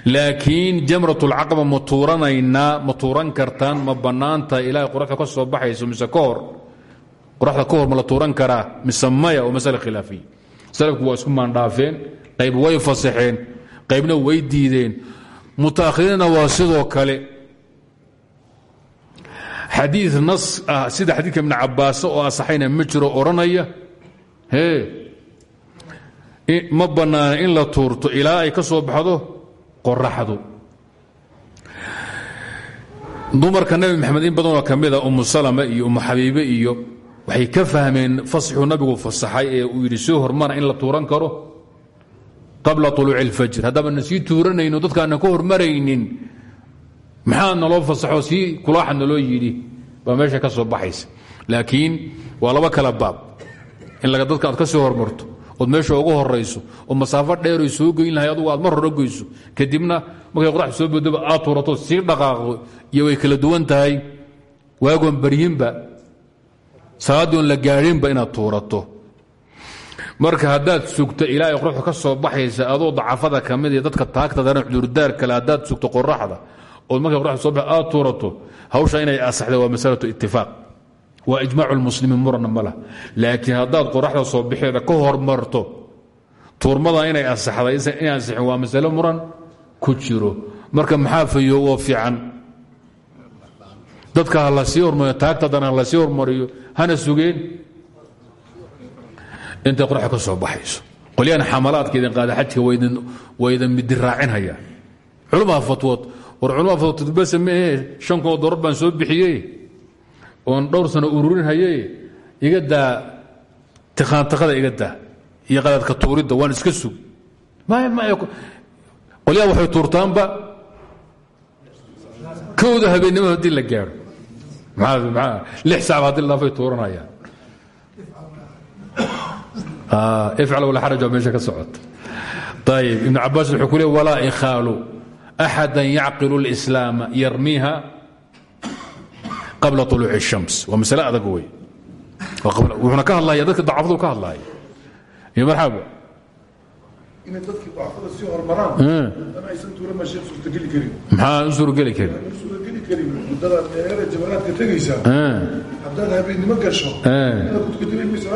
laakiin jamrat lcaqaba ma tuuranaynaa ma tuuran kartaan ma bannaantahay ilaahay qoraxda ka soo baxayso mise ka hor qoraxda ma la tuuran karaa mise waa masale khilaafiya. Salafku waa isku maandhaafeen qayb way fasaxeen qaybna way diideen. Mutaakhiriinna waa sidoo kale. Xadii nas ah sida xadiidka ibn cabaas oo asaxayna ma jiro odhanaya ma bannaana in la tuurto ilaa ay ka soo baxdo qoraxdu. Dumarka nabi maxamed in badanoo ka mida umu salama iyo umu xabiibe iyo waxay ka fahmeen fasxuu nabigu fasaxay ee uu yidhi soo hormara in la tuuran karo qabla طuluuci اlfajr haddaabanan sii tuuranayno dadkaanan ka hormaraynin. Maxaa naloo fasaxo? Sii kulaaxa naloo yidhi. Baa meesha ka soo baxaysa. Laakiin waa laba kala baab in dadka aad ka sii hormarto ood meesha ugu horayso oo masaafo dheeroy soo geyn lahay adugu aad mar hore goyso kadibna markay qoraxda soo bodoba aad tuurato sii dhaqaaqdo iyo way kala duwan tahay. Waagoon baryinba salaadoon la gaadhinba inaad tuurato marka haddaad sugto ilaa ay qoraxdu ka soo baxaysa adoo dacafada ka iyo dadka taagta daran cudurdaar kale haddaad sugto qoraxda ood markay qoraxda soo bax aad tuurato hawsha inay asaxda waa masalatu itifaaq waa ijmaacu lmuslimiin muranna ma lah laakiin haddaad qoraxda soo bixeeda ka hormarto tuurmada inay asaxday inay ansixin waa masalo muran ku jiro. Marka maxaa fayo oo fiican. Dadka la sii hormariyo taagtadana ha la sii hormariyo hana sugeen. Intay qoraxda ka soo baxayso. Qolyahan xamalaadka idin qaada xajka waa idin midiraacinhayaan culmaha fatwood war culmaha fatwood base meehe shan kun soo bixiyey oon dhowr sano ururin haye iga daa tikhaantakada iga daa iyo qadaadka tuuridda waan iska sug. Qolyaha waxay tuurtaanba kowda habeennimo haddii la gaadho. Lix saacba haddii la dhaafay tuuranayaan. Ifcal wala xaraj waa meesha ka socota. Ayib ibnu cabaas wuxuu ku le walaa ikhaalu axada yacqilu اlislaama yarmiiha qabla uluuci الshams waa masale adag wey wuxuuna ka hadlaya dadka dacafadu ka hadlaya iyo marxaba inay dadkii dacfada sii hormaraan dan aysan tuura masheekh suurtageli karin. Maxaa u suurogeli karin? Aan suurtageli karin muddada dheere jabanaadka tegaysa haddaad habeennimo gasho inaad kudkadimaysa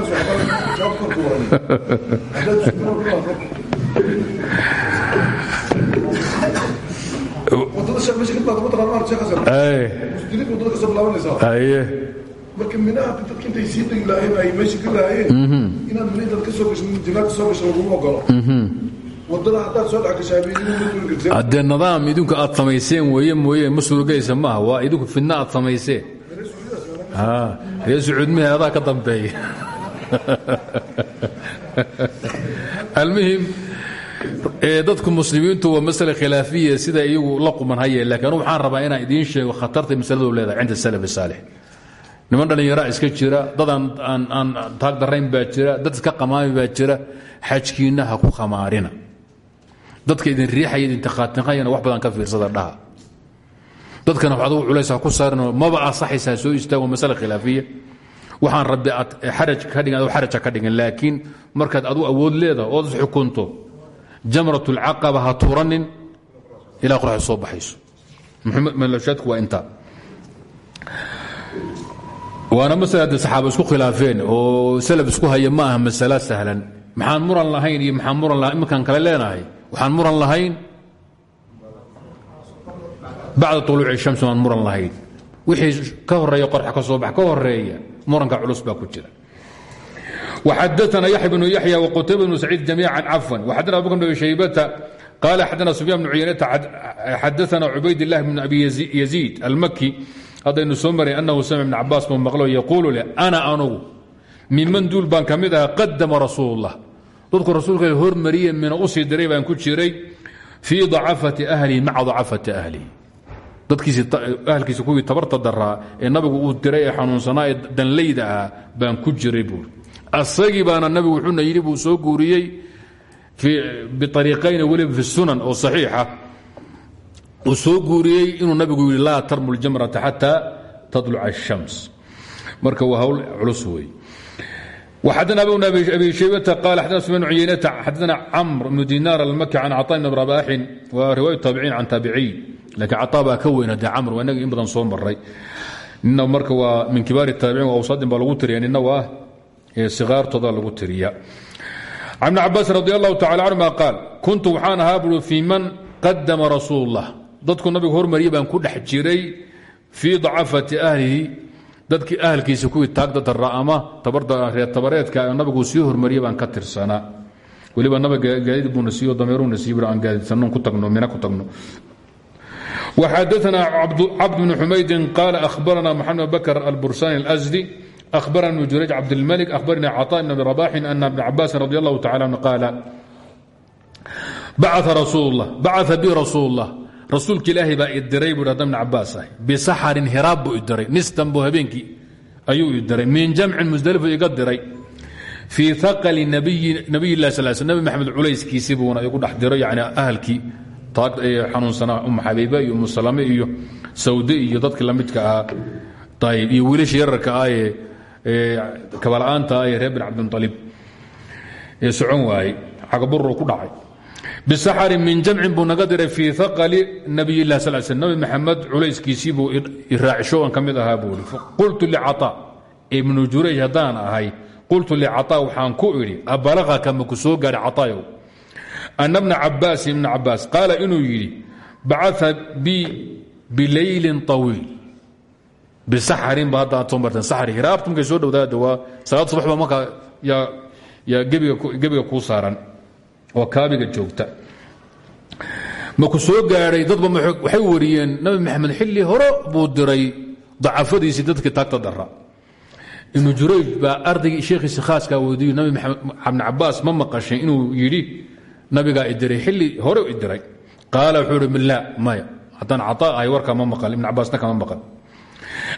jawaab korku waray haddaad waddada sheekh haddee nidaam idinku aad samayseen weeye mooye ma suurogelaysa maaha. Waa idinku fidna aad samayseen ree sacuud mihe adaa ka dambeeya almuhim dadku muslimiintu waa masale khilaafiya sida iyagu la quman haye laakiin waxaan rabaa inaan idiin sheego khatartay masaladu leedahay cinda salaf saalix. Niman dhallinyaraa iska jira dad aan taag darayn baa jira dad iska qamaami baa jira xajkiinna ha ku khamaarina. Dadka idin riixaya idin tiqaatiqayana wax badan ka fiirsada dhaha. Dadkana wax adugu culays ha ku saarinoo maba asaxaysaa soo istaago masale khilaafiya waxaan rabbi xaraj ka dhigin adoo xaraja ka dhigin laakiin markaad adu awood leedahay ood xukunto jamrat اlcaqaba ha tuuranin ilaa qoraxda soo baxayso. Manlshaadku waa intaa waana masale hadde saxaaba isku khilaafeen oo salaf isku haya ma aha masala sahlan. Maxaan muran lahayn iyo maxaan muran lahayn imankaan kale leenahay. Waxaan muran lahayn bacda طuluuci shamsi muran lahayn. Wixii ka horreeya qorax ka soo bax ka horreeya muranka culus baa ku jira xadana yaxya bnu yaxya wqutayba bnu saciid jamiican cafan xadana abubakr bn abi shaybata qaala xadana sufyan bnu cuyaynata xadana cubaydillahi bnu abi yaziid almaki haddaynu soo maray anahu samc bn cabaas buu maqlo yaquulu leh ana anugu miman duul baan ka mid aha qadama rasuulullah dadku rasuulka hormariye mina u sii diray baan ku jiray fii dacafati ahli maca dacafati ahlihi dadkiisahalkiisa kuwii tabarta daraa ee nabigu uu diray ee xanuunsanaa ee danlayda ahaa baan ku jiray buuri asagii baana nabigu wuxuuna yidhi buu soo guuriyey biariiqayni weliba fi sunan oo saxiixa uu soo guuriyey inuu nabigu yidhi laa tarmu ljamrata xataa tadluca الshams marka waa hawl culus wey وxadna abu abi shaybta qal xadna sufyan cuyaynata xadana camr bnu dinaar almaki can caطaa bn rabaaxin wa riwaayat taabiciin can taabiciy lakiin caطaa baa ka weyn hadee camr waa inaga in badan soo maray nina marka waa min kibaar الtaabiciin wa awsaadin baa lagu tiriya nina waa sigaartooda lagu tiriya can bn cabaas radi allahu tacala canhuma qaal kuntu waxaan ahaa bui fii man qadama rasuul اllah dadku nabigu hormarya baan ku dhex jiray fii dacafati ahlihi dadkii ahalkiisa kuwii taagda darra ama reer tabareedka nabigu sii hormarya baan ka tirsanaa weliba nabiga gaadiid buuna siiyo dameeruuna siiy aan gaadiidsanno ku tagno mina ku tagno وxadثna cabd بن xumaydin qال أhbarna mxamed bkr الbursani الأزدي أhbarna بن jurayج cabdالmلك أhbarnii cطاء بن أbi رbاxi أن بن cabاsi رضي الله taعالى عنه qاal bacث rasuul الlah bacثa bi rasuul الlah rasuulka ilaahay baa idiray bu hadda بن cabaas ah bisaxrin hiraab buu idiray nistan buu habeenkii ayuu idiray min jamcin musdلفu iga diray fii ثaqل nabiy الlah sl sl nbi mxamed culayskiisii buuna igu dhex diray yani ahalkii xanuunsanaa um xabiiba iyo umu salame iyo sawde iyo dadkii lamidka ahaa ayb iyo wiilasha yararka ah ee kabala-aanta ee reer bin cabdimualib ee socon waaye cagaburo ku dhacay. Bisaxarin min jamcin buu naga diray fii aqali nabiyilah sal sl nabi maxamed culayskiisii buu raacishowan ka ahaa buui qultu licaa ibnu jurayj haddaan ahay qultu licaaa waxaan ku idhi abalaqaka maku soo gaaray caayow ana bna cabaasin ibna cabaas qaala inuu yidhi bacaa bii bilaylin طawiil bisaxrin ba hadda aad soo marteen saxri hiraabtu markay soo dhowdaada waa salaad subax ba markaa yaa yaa gebiga kuu saaran oo kaabiga joogta maku soo gaadhay dadba waxay wariyeen nabi maxamed xilli hore buu diray dacafadiisii dadkii taagta dara ibnu jurayj baa ardaygii sheekhiisi khaaskaa weydiiyo nabi maxamed cabaas ma maqashay inuu yidhi nabigaa idiray xilli hore idiray qaala wuxuu hi la maya haddaan caaa ahay warkaa ma maqal ibn cabaasna kama maqal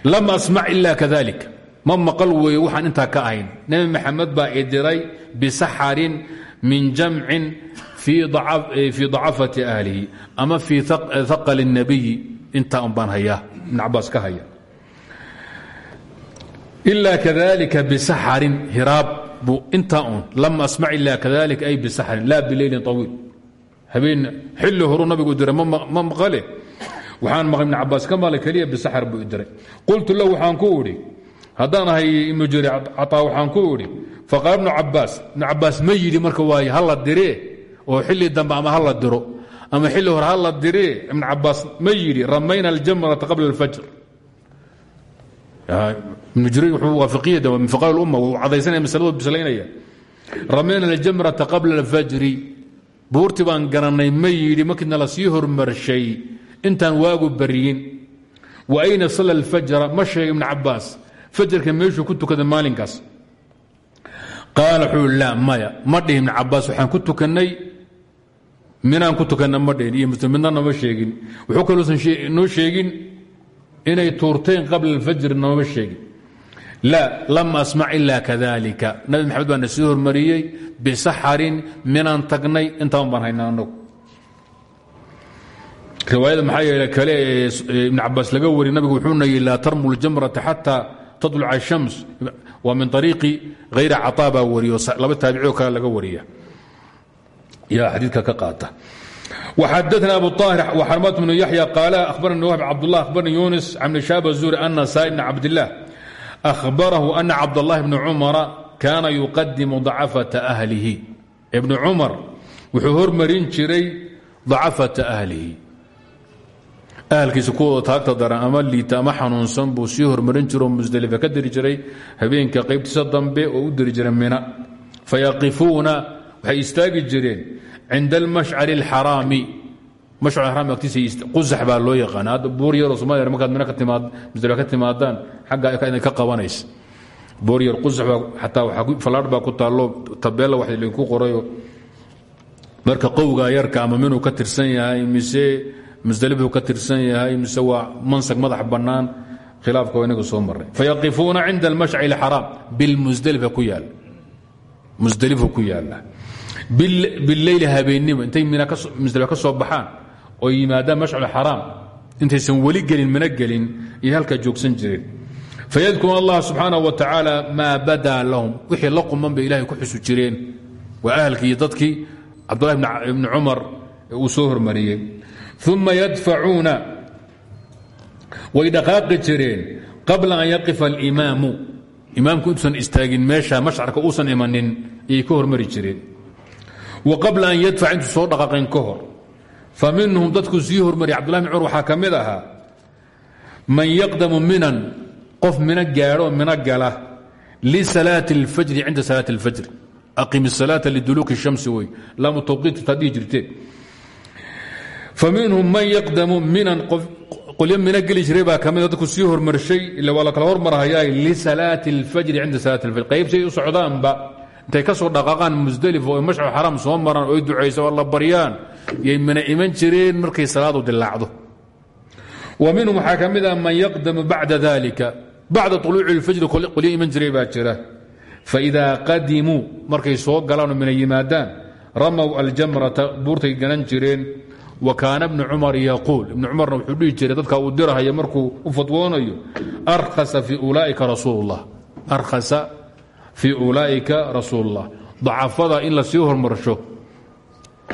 lam asmac ila kadalik ma maqal weeye waxaan intaa ka ahayn nebi maxamed baa idiray bisaxarin min jamcin fii dacafati ahlihi ama fii aqal الnabiyi intaa un baan hayaa ibn cabaas ka haya ila kadalika bisaxarin hiraab intaa un lam asmac ila kadalik ay bisaxrin la bileylin طawiil habeen xilli horuu nabigu diray ma maqale Waxaan maqlay ibn cabaas ka maqlay keliya bisaxr buu diray. Qultu lahu waxaan ku idhi haddaan ahay ibnu jari cataa waxaan ku idhi faqaala ibnu cabaas ibnu cabaas ma yidhi marka waaye hala diree? Oo xilli dambe ama hala diro? Ama xilli hore hala diree? Ibnu cabaas ma yidhi ramayna aljamrata qabla اlfajr ibnu jurayj wuxuu waafiqiyada min fuqaha lumma wuu cadaysanaya masaladu bislaynaya. Ramayna aljamrata qabla alfajri. Buurti baan garannay ma yidhi markiina la sii hormarshay intaan waagu baryin wa ayna sala alfajra? Ma sheega ibnu cabaas fajarka meeshuu ku tukada maalinkaas. Qaala wuxuu maya. Ma ibnu cabaas waxaan ku tukannay. Minaan ku tukanna ma iyo muslim midnana ma sheegin. Wuxuu kaluusan noo sheegin inay tuurteen qabla alfajri nooma sheegin. La lam asmac ila kadalika nabi maxamed baa na sii hormariyey bisaxarin minaan tagnay. Intaan baan riwaayada maxaa yeele kale ee ibn cabaas laga wariy nabigu wuxuuna yihi laa tarmu ljamrata xataa tadluca الshams waa min ariiqi hayra caطaa baa wariyo laba taabicoo kale laga wariya yaa xadiidka ka qaata وxadثna abu طاhر وxرmات بن يحيى قال أخبرني وهب عبد الله أخبرني يونس عن شاب الزوري أن سائب بن عبد الله أخبره أن عبد الله بن عمر كان يقدم ضعفة أهله بن عمر wuxuu hormarin jiray ضacفة أهlihi ahalkiisa kuwooda taagta daran ama liita ama xanuunsan buu sii hormarin jiro musdelifa ka diri habeenka qaybtiisa dambe oo u diri mina. Fayaqifuuna waxay istaagi jireen cinda almashcari alxaraami mashcar xaraam agtiisa qusax baa loo yaqaana hadda buur yaroo somaaliya markaad mina musdelifa ka timaadaan xagga idin ka qabanaysa buur yar qusax baa xataa fallaadh baa ku taallo tabeella wax idinku qorayo. Marka qowgaa yarka ama minuu ka tirsan yahay mise musdalifuu ka tirsan yahay mise waa mansag madax bannaan khilaafka inaga soo maray. Fayaqifuuna cinda almashcari alxaraam bilmusdalifa ku yaal. Musdalifu ku yaalla bileyli habeennimo intay musdalifa ka soo baxaan oo yimaadaan mashcal xaraam intaysan weli gelin mina gelin iyo halkaa joogsan jireen fayadkuruuna allah subxaanaه wa tacaala maa badaa lahum. Wixii la quman bay ilahay ku xusu jireen. Waa ahalkii iyo dadkii cabdulahi ibni cumar uu soo hormariyey uma yadfacuuna way dhaqaaqi jireen qabla an yaqifa alimaamu imaamku intuusan istaagin meesha mashcarka uusan imanin ayay ka hormari jireen wa qabla an yadfac intuu soo dhaqaaqeen ka hor fa minhum dadku sii hormariya cbdullahi bn cumar waxaa ka mid ahaa man yaqdamu minan qof mina gaadho mina gala lisalaati اlfajri cinda salaati اlfajr aqim الsalaata liduluuki الshamsi wey laamu tawqiit taa dhihi jirteen faminhum man yaqdamu minan qolyo mina geli jiray baa ka mida dadku sii hormarshay ila waa la kala hormarhayaa lisalaati اlfajri cinda salaati اlfajr qaybsay u socdaanba intay ka soo dhaqaaqaan musdelif oo mashcu xaram soo maraan oy ducaysa oo la baryaan yay mina iman jireen markay salaadu dilaacdo wa minhum waxaa ka mid ah man yaqdamu bacda dalika bacda طuluuci اlfajri qolyo iman jiray baa jira faidaa qadimuu markay soo galaan oo mina yimaadaan ramaw aljamrata buurtay ganan jireen wa kaana bnu cumar yaquul. Ibnu cumarna wuxuu dhihi jiray dadka uu dirahaya markuu u fadwoonayo arkhasa fii ulaaika rasuul اllah arkhasa fii ulaa'ika rasuul اllah dacafada in la sii hormarsho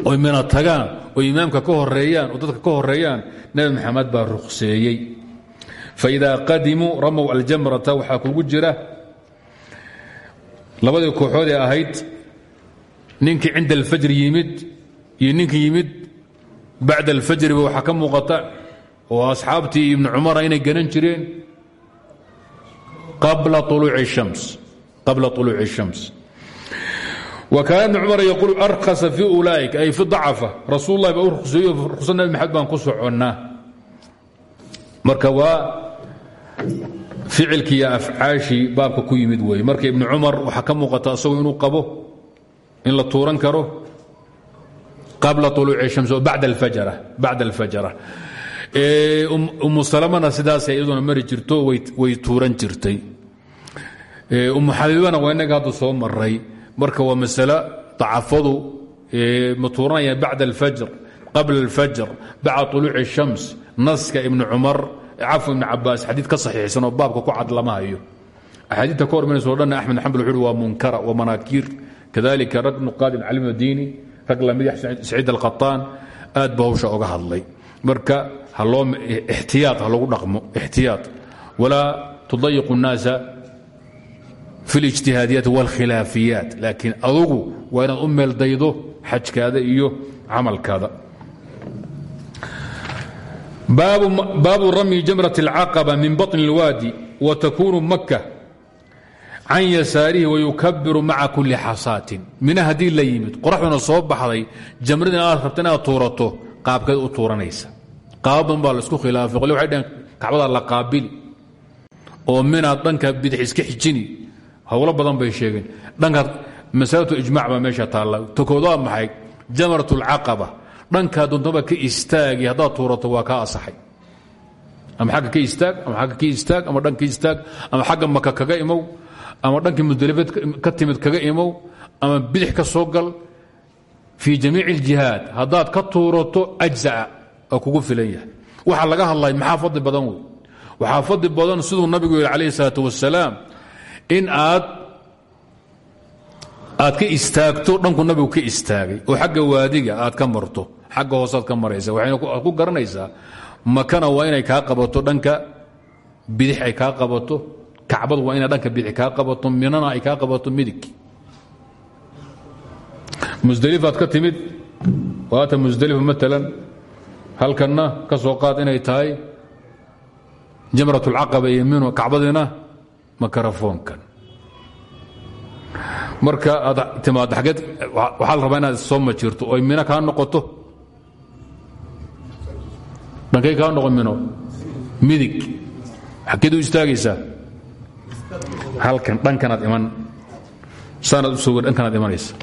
oy mina tagaan oo imaamka ka horeeyaan oo dadka ka horeeyaan nebi maxamed baa ruqseeyey. Faidaa qadimuu ramow aljamrata waxaa kugu jira labadii kooxood ee ahayd ninkii cinda alfajri yimid iyo ninkii yimid bacd alfajriba waxaa ka muuqata oo asxaabtii ibnu cumara inay ganan jireen qabla uluuci shams wkan ibn cumar yquul arkasa fi ulaaika ay fi dacafa rasuul lahi baa u ruseeyo rusa nabi maxamed baan ku soconnaa marka waa ficilkii iyo afcaashii baabka ku yimid weeye. Marka ibnu cumar waxaa ka muuqata asagoo inuu qabo in la tuuran karo qabla uluuci shams oo bacd alfajara umu salamana sidaasay iyaduna mari jirto way tuuran jirtay. Umu xabibana waa inaga hadda soo maray marka waa masalo dacafadu ma tuuranayaan bacda alfajr qabla alfajr bacda طuluuci shams naska ibni cumar cafw ibni cabaas xadiid ka saxiixsan oo baabka ku cad lama hayo axaadiidta ka hormanayso o dhan axmed xambal wuxu uhi waa munkara waa manaakiir. Kadalika rag ibnu qaadim calimadiini rag lamid saciid alqaطaan aad ba hawsha oga hadlay marka haloo ixtiyaa ha lagu dhaqmo ixtiyaa walaa tudayiqu الnaasa fi اlijtihaadiyaat wاlkhilaafiyaat laakiin adugu waa inaad u meeldaydo xajkaada iyo camalkaada baabu ramyi jamraة اlcaqaba min baطn اlwaadi wa takunu maka can yasaarihi wayukabiru maca kuli xasaatin. Mina haddii la yimid qoraxduna soo baxday jamradin aad rabta inaad tuurato qaabkeed u tuuranaysa. Qaaba badan baa la isku la qaabili. Oo minaad dhanka bidix iska xijini. Howlo badan bay sheegeen. Dhankaad masalatu ijmac baa meesha taalla. Tokood waa maxay? Jamarat اlcaqaba dhankaa doontaba ka istaagi haddaad tuurato waa kaa asaxay. Ama agga ka istaag ama agga ka istaag ama dhan ka istaag ama xagga maka kaga imow ama dhankii musdalifeed ka timid kaga imow ama bidix ka soo gal fii jamiic اljihaad haddaad ka tuurato ajza'a oo kugu filan yahay waxa laga hadlay maxaa fadli badan wey waxaa fadli badan siduu nabigu yihi calayh الsalaaة wasalaam in aad aad ka istaagto dhanku nabigu ka istaagay oo xagga waadiga aad ka marto xagga hoosaad ka maraysa waxayna ku garanaysaa makana waa inay kaa qabato dhanka bidix ay kaa qabato kacbadu waa inay dhanka bidix kaa qabato minana ay kaa qabato midig. Musdelifaad ka timid waata musdelifa maalan halkanna ka soo qaad inay tahay jamrat اlcaqaba iyo minu kacbadiina makarafoonkan marka aad timaado aggeed waxaa la rabaa inaad soo majirto oy mino kaa noqoto? Dhankay kaa noqon mino? Midig. Xaggeed u halkan dhankanaad iman. Saanaad u soo wer dhankanaad imanaysa.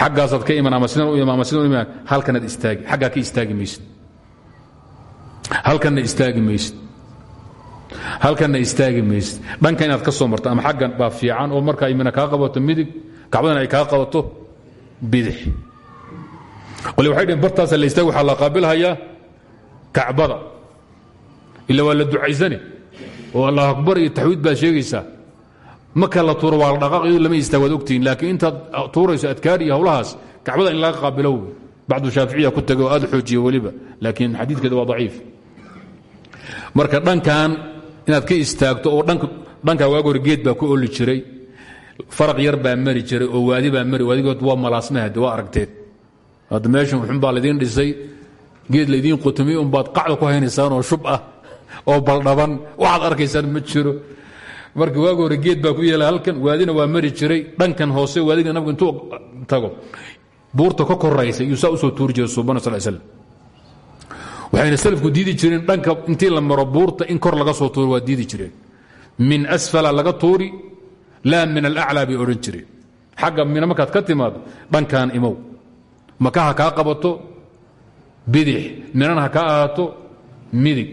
Xaggaasaad ka iman ama sidan u iman ama sidan u iman halkanaad istaagi. Xaggaa ka istaagi maysid. Halkanna istaagi maysid. Halkanna istaagi maysid. Dhanka inaad ka soo marto ama xaggan baa fiican oo marka ay mina kaa qabato midig kacbadana ay kaa qabato bidix. Qole waxay dhaheen bartaasa la istaagi waxaa la qaabilhayaa kacbada. Ila waa la ducaysane oo allah akbar iyo taxwiid baad sheegaysaa marka la tuuro waa la dhaqaaq iyadu lama istaag waad ogtihiin laakiin intaad tuurayso adkaar iyo hawlahaas kacbada in laga qaabilo wey bacdu shaaficiya ku tagay oo aad u xoojiye weliba laakiin xadiidkeeda waa daciif. Marka dhankan inaad ka istaagto oo dhankaa waag hore geed baa ku oli jiray faraq yar baa mari jiray oo waadi baa mari waadigood waa malaasmahade waa aragteen. Hadda meeshan uxun baa laydiin dhisay geed laydiin qutumiy unbaad qacda ku haynaysaan oo shub ah oo baldhaban. Waxaad arkaysaan ma jiro. Marka waag hore baa ku yeela halkan waadina waa mari jiray. Dhankan hoose waadiga nabigu intuu tago buurta ka koraysa iyuu u soo tuuri jiray subana sal slam waxayna salafku diidi jireen dhanka intii la maro buurta in kor laga soo tuuro waa diidi jireen. Min asfala laga tuuri laa min alaclaa bay odhan jireen. Xagga mina markaad ka timaado dhankan imow. Maka ha qabato bidix. Minana ha kaa midig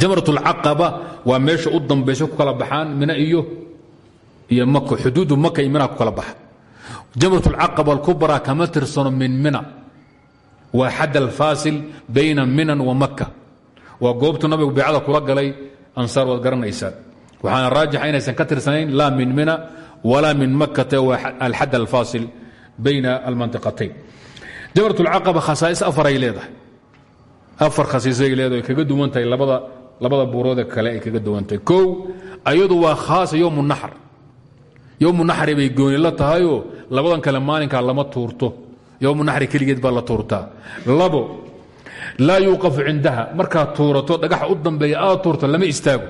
jamrat اlcaqaba waa meesha u dambaysa ku kala baxaan mina iyo iyo mako xuduudu maka iyo mina ku kala baxa jamrat اlcaqaba alkubra kama tirsano min mina waa xad alfaasil bayna minan wa maka waa goobtu nabigu beecada kula galay ansaar waad garanaysaan waxaana raajixa inaysan ka tirsanayn laa min mina walaa min makata waa alxad alfaasil bayna almantiqatayn jamrat اlcaqaba khasaais afaray leedahay afar khasiisay leedahay kaga duwan tahay labada labada buuroode kale ay kaga duwan tahay kow ayadu waa khaasa yowmu naxr yowmu naxri bay gooni la tahayoo labadan kale maalinkaa lama tuurto. Yowmu naxri keligeed baa la tuurtaa. Labo laa yuuqafu cindaha. Markaad tuurato dhagaxa u dambeeya aad tuurto lama istaago.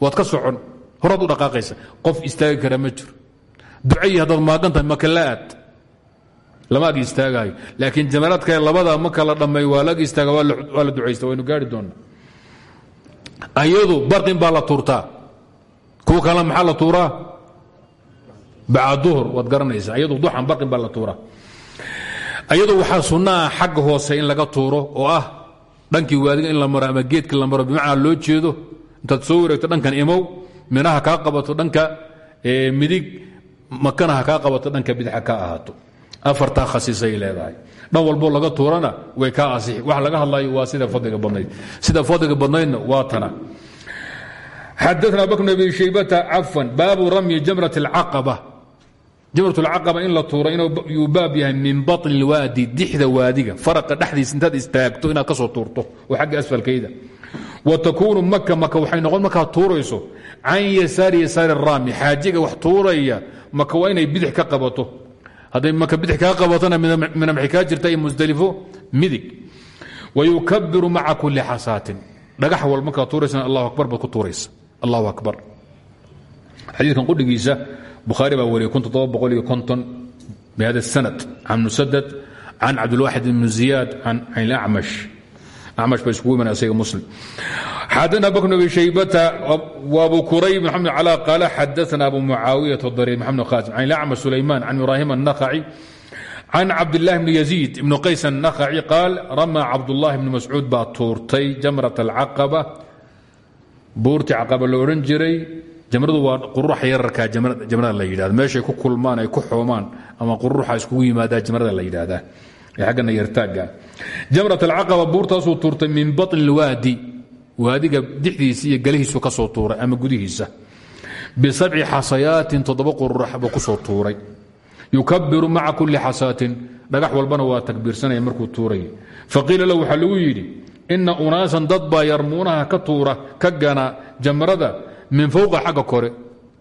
Waad ka socon. Horaad u dhaqaaqaysa. Qof istaagi kara ma jiro. Ducayi haddaad makalaad lama ag istaagayo laakiin jamaraadka labada marka la dhammay waa lag istaaga waa la ducaysta waynu gaari doona ayadu barin baa la tuurtaa. Kuwa kale maxaa la tuuraa? Bacduhur waad garanaysaa. Ayadu duxan barin baa la tuuraa. Ayadu waxaa sunnaa xagga hoose in laga tuuro oo ah dhankii waadiga in la maro ama geedka la maro. Bimacnaa loo jeedo. Intaad soo wareegto dhankan imow minaha kaa qabato dhanka midig makana ha kaa qabato dhanka bidxa ka ahaato afartaa khasiisay leedahay dhan walboo laga tuurana way kaa asixi waxa laga hadlayo waa sida fadliga badnayd sida fadliga badnaydna waa tana xadaثna abubakr bn abi shaybata cafan baabu ramyi jamrat اlcaqaba jamrat اlcaqaba in la tuuro inuu baab yahay min baطni اlwaadi dixda waadiga faraqa dhexdiisa intaad istaagto inaad ka soo tuurto oo xagga asfalkayda wa takuunu maka maka waxay noqon markaad tuurayso can yasaari yasaari raami xaajiga wax tuuraya maka waa inay bidix ka qabato hadday maka bidix kaa qabatona mina maxay kaa jirta iyo musdelifo midig. Wayukabiru maca kuli xasaatin. Dhagax wal markaad tuuraysana allahu akbar baad ku tuuraysa. Allahu akbar. Xadiidkan qudhigiisa bukhaari baa konton bihada sanad can musadad can cabdilwaxid ibnu ziyaad can acmash xadana bakr abi shaybata wabu kurayb maxamed cala qaala xadaana abu mucaawiyat darir maxamed khasim can acmash sulayman can ibrahim الnakhaci can cabdillahi bni yaziid ibnu qays الnakhaci qaal rama cabdullahi bni mascuud baa tuurtay jamrat alcaqaba buurtii caqaba la odhan jiray jamradu waa quruxa yararkaa jamrada la yidhahda meeshay ku kulmaan ay ku xoomaan ama quruxa iskugu yimaadaa jamrada la yidhaahdaa ee xaggana yartaagga jamrat alcaqaba buurtaasuu tuurtay min baطni اlwaadi waadiga dixdiisa iyo galihiisu ka soo tuuray ama gudihiisa. Bisabci xasayaatin toddoba qururax buu ku soo tuuray. Yukabiru maca kuli xasaatin. Dhagax walbana waa takbiirsanaya markuu tuuray. Faqiila lahu waxaa lagu yidhi ina unaasan dad baa yarmuunaha ka tuura ka gana jamrada min fowqa xagga kore.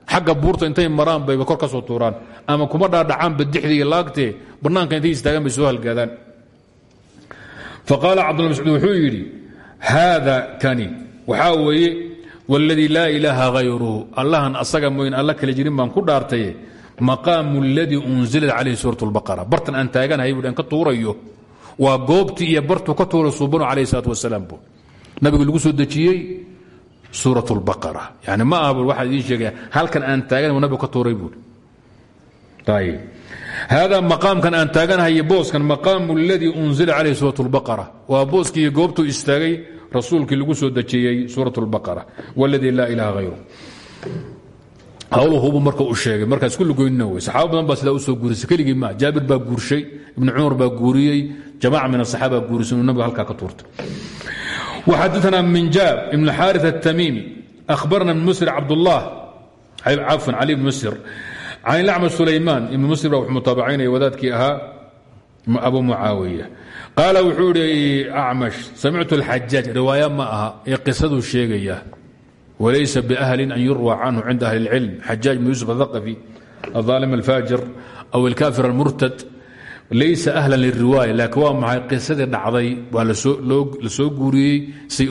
Xagga buurta intay maraan bayba kor soo tuuraan. Ama kuma dhaadhacaanba dixda iyo laagtee bannaanka intay istaagaan bay soo halgaadaan faqaala cabdullah mascuud wuxuu yidhi haada kani waxaa weeye wاladii laa ilaaha hayruhu allahan asaga mooyn alla kale jirin baan ku dhaartaye maqaamu اladii unzilat calayhi suuraة اlbaqara bartan aan taaganahay bu ka tuurayo waa goobtii iyo bartuu ka tuuray suubanu calayh الsalaat wasalaam bu nabigu lagu soo dejiyey suuraة اlbaqara yani ma aha bu waxaa idiin sheegaya halkan aan taagan nabigu ka tuuray buui ayb hada maqaamkan aan taaganahay booskan maqaamu اladii unzila calayhi suuraة اlbaqara waa booskii goobtuu istaagay rasuulkii lagu soo dejiyey suuraة اlbaqara wاladii laa ilaha hayru hawluhubu marka u sheegay markaas kulli goynina wey saxaaba badan baa sidaa u soo guurisay keligii ma jaabir baa guurshay ibnu cumar baa guuriyey jamaca min asaxaaba guurisay inuu nabiga halkaa ka tuurtay وxadثna minjaab ibn xاriث التmimi أhbarna بn msr cabdالlah cafan cali bn msr can اlأcmى sulayman ibn msr ba wxuu mutaabacaynaya wadaadkii ahaa abu mucaawiya qaala wuxuu ihi acmash samictu اlxajaaj riwaaya ma aha ee qisaduu sheegaya walaysa bأhli an yurwى canhu cinda ahli اlcilm xajaaj bn yusuf aلثaqفi الظaalim الfaajir aw اlkafir الmurtad laysa ahlan liriwaaya laakiin waa maxay qisadii dhacday waa la soo guuriyey si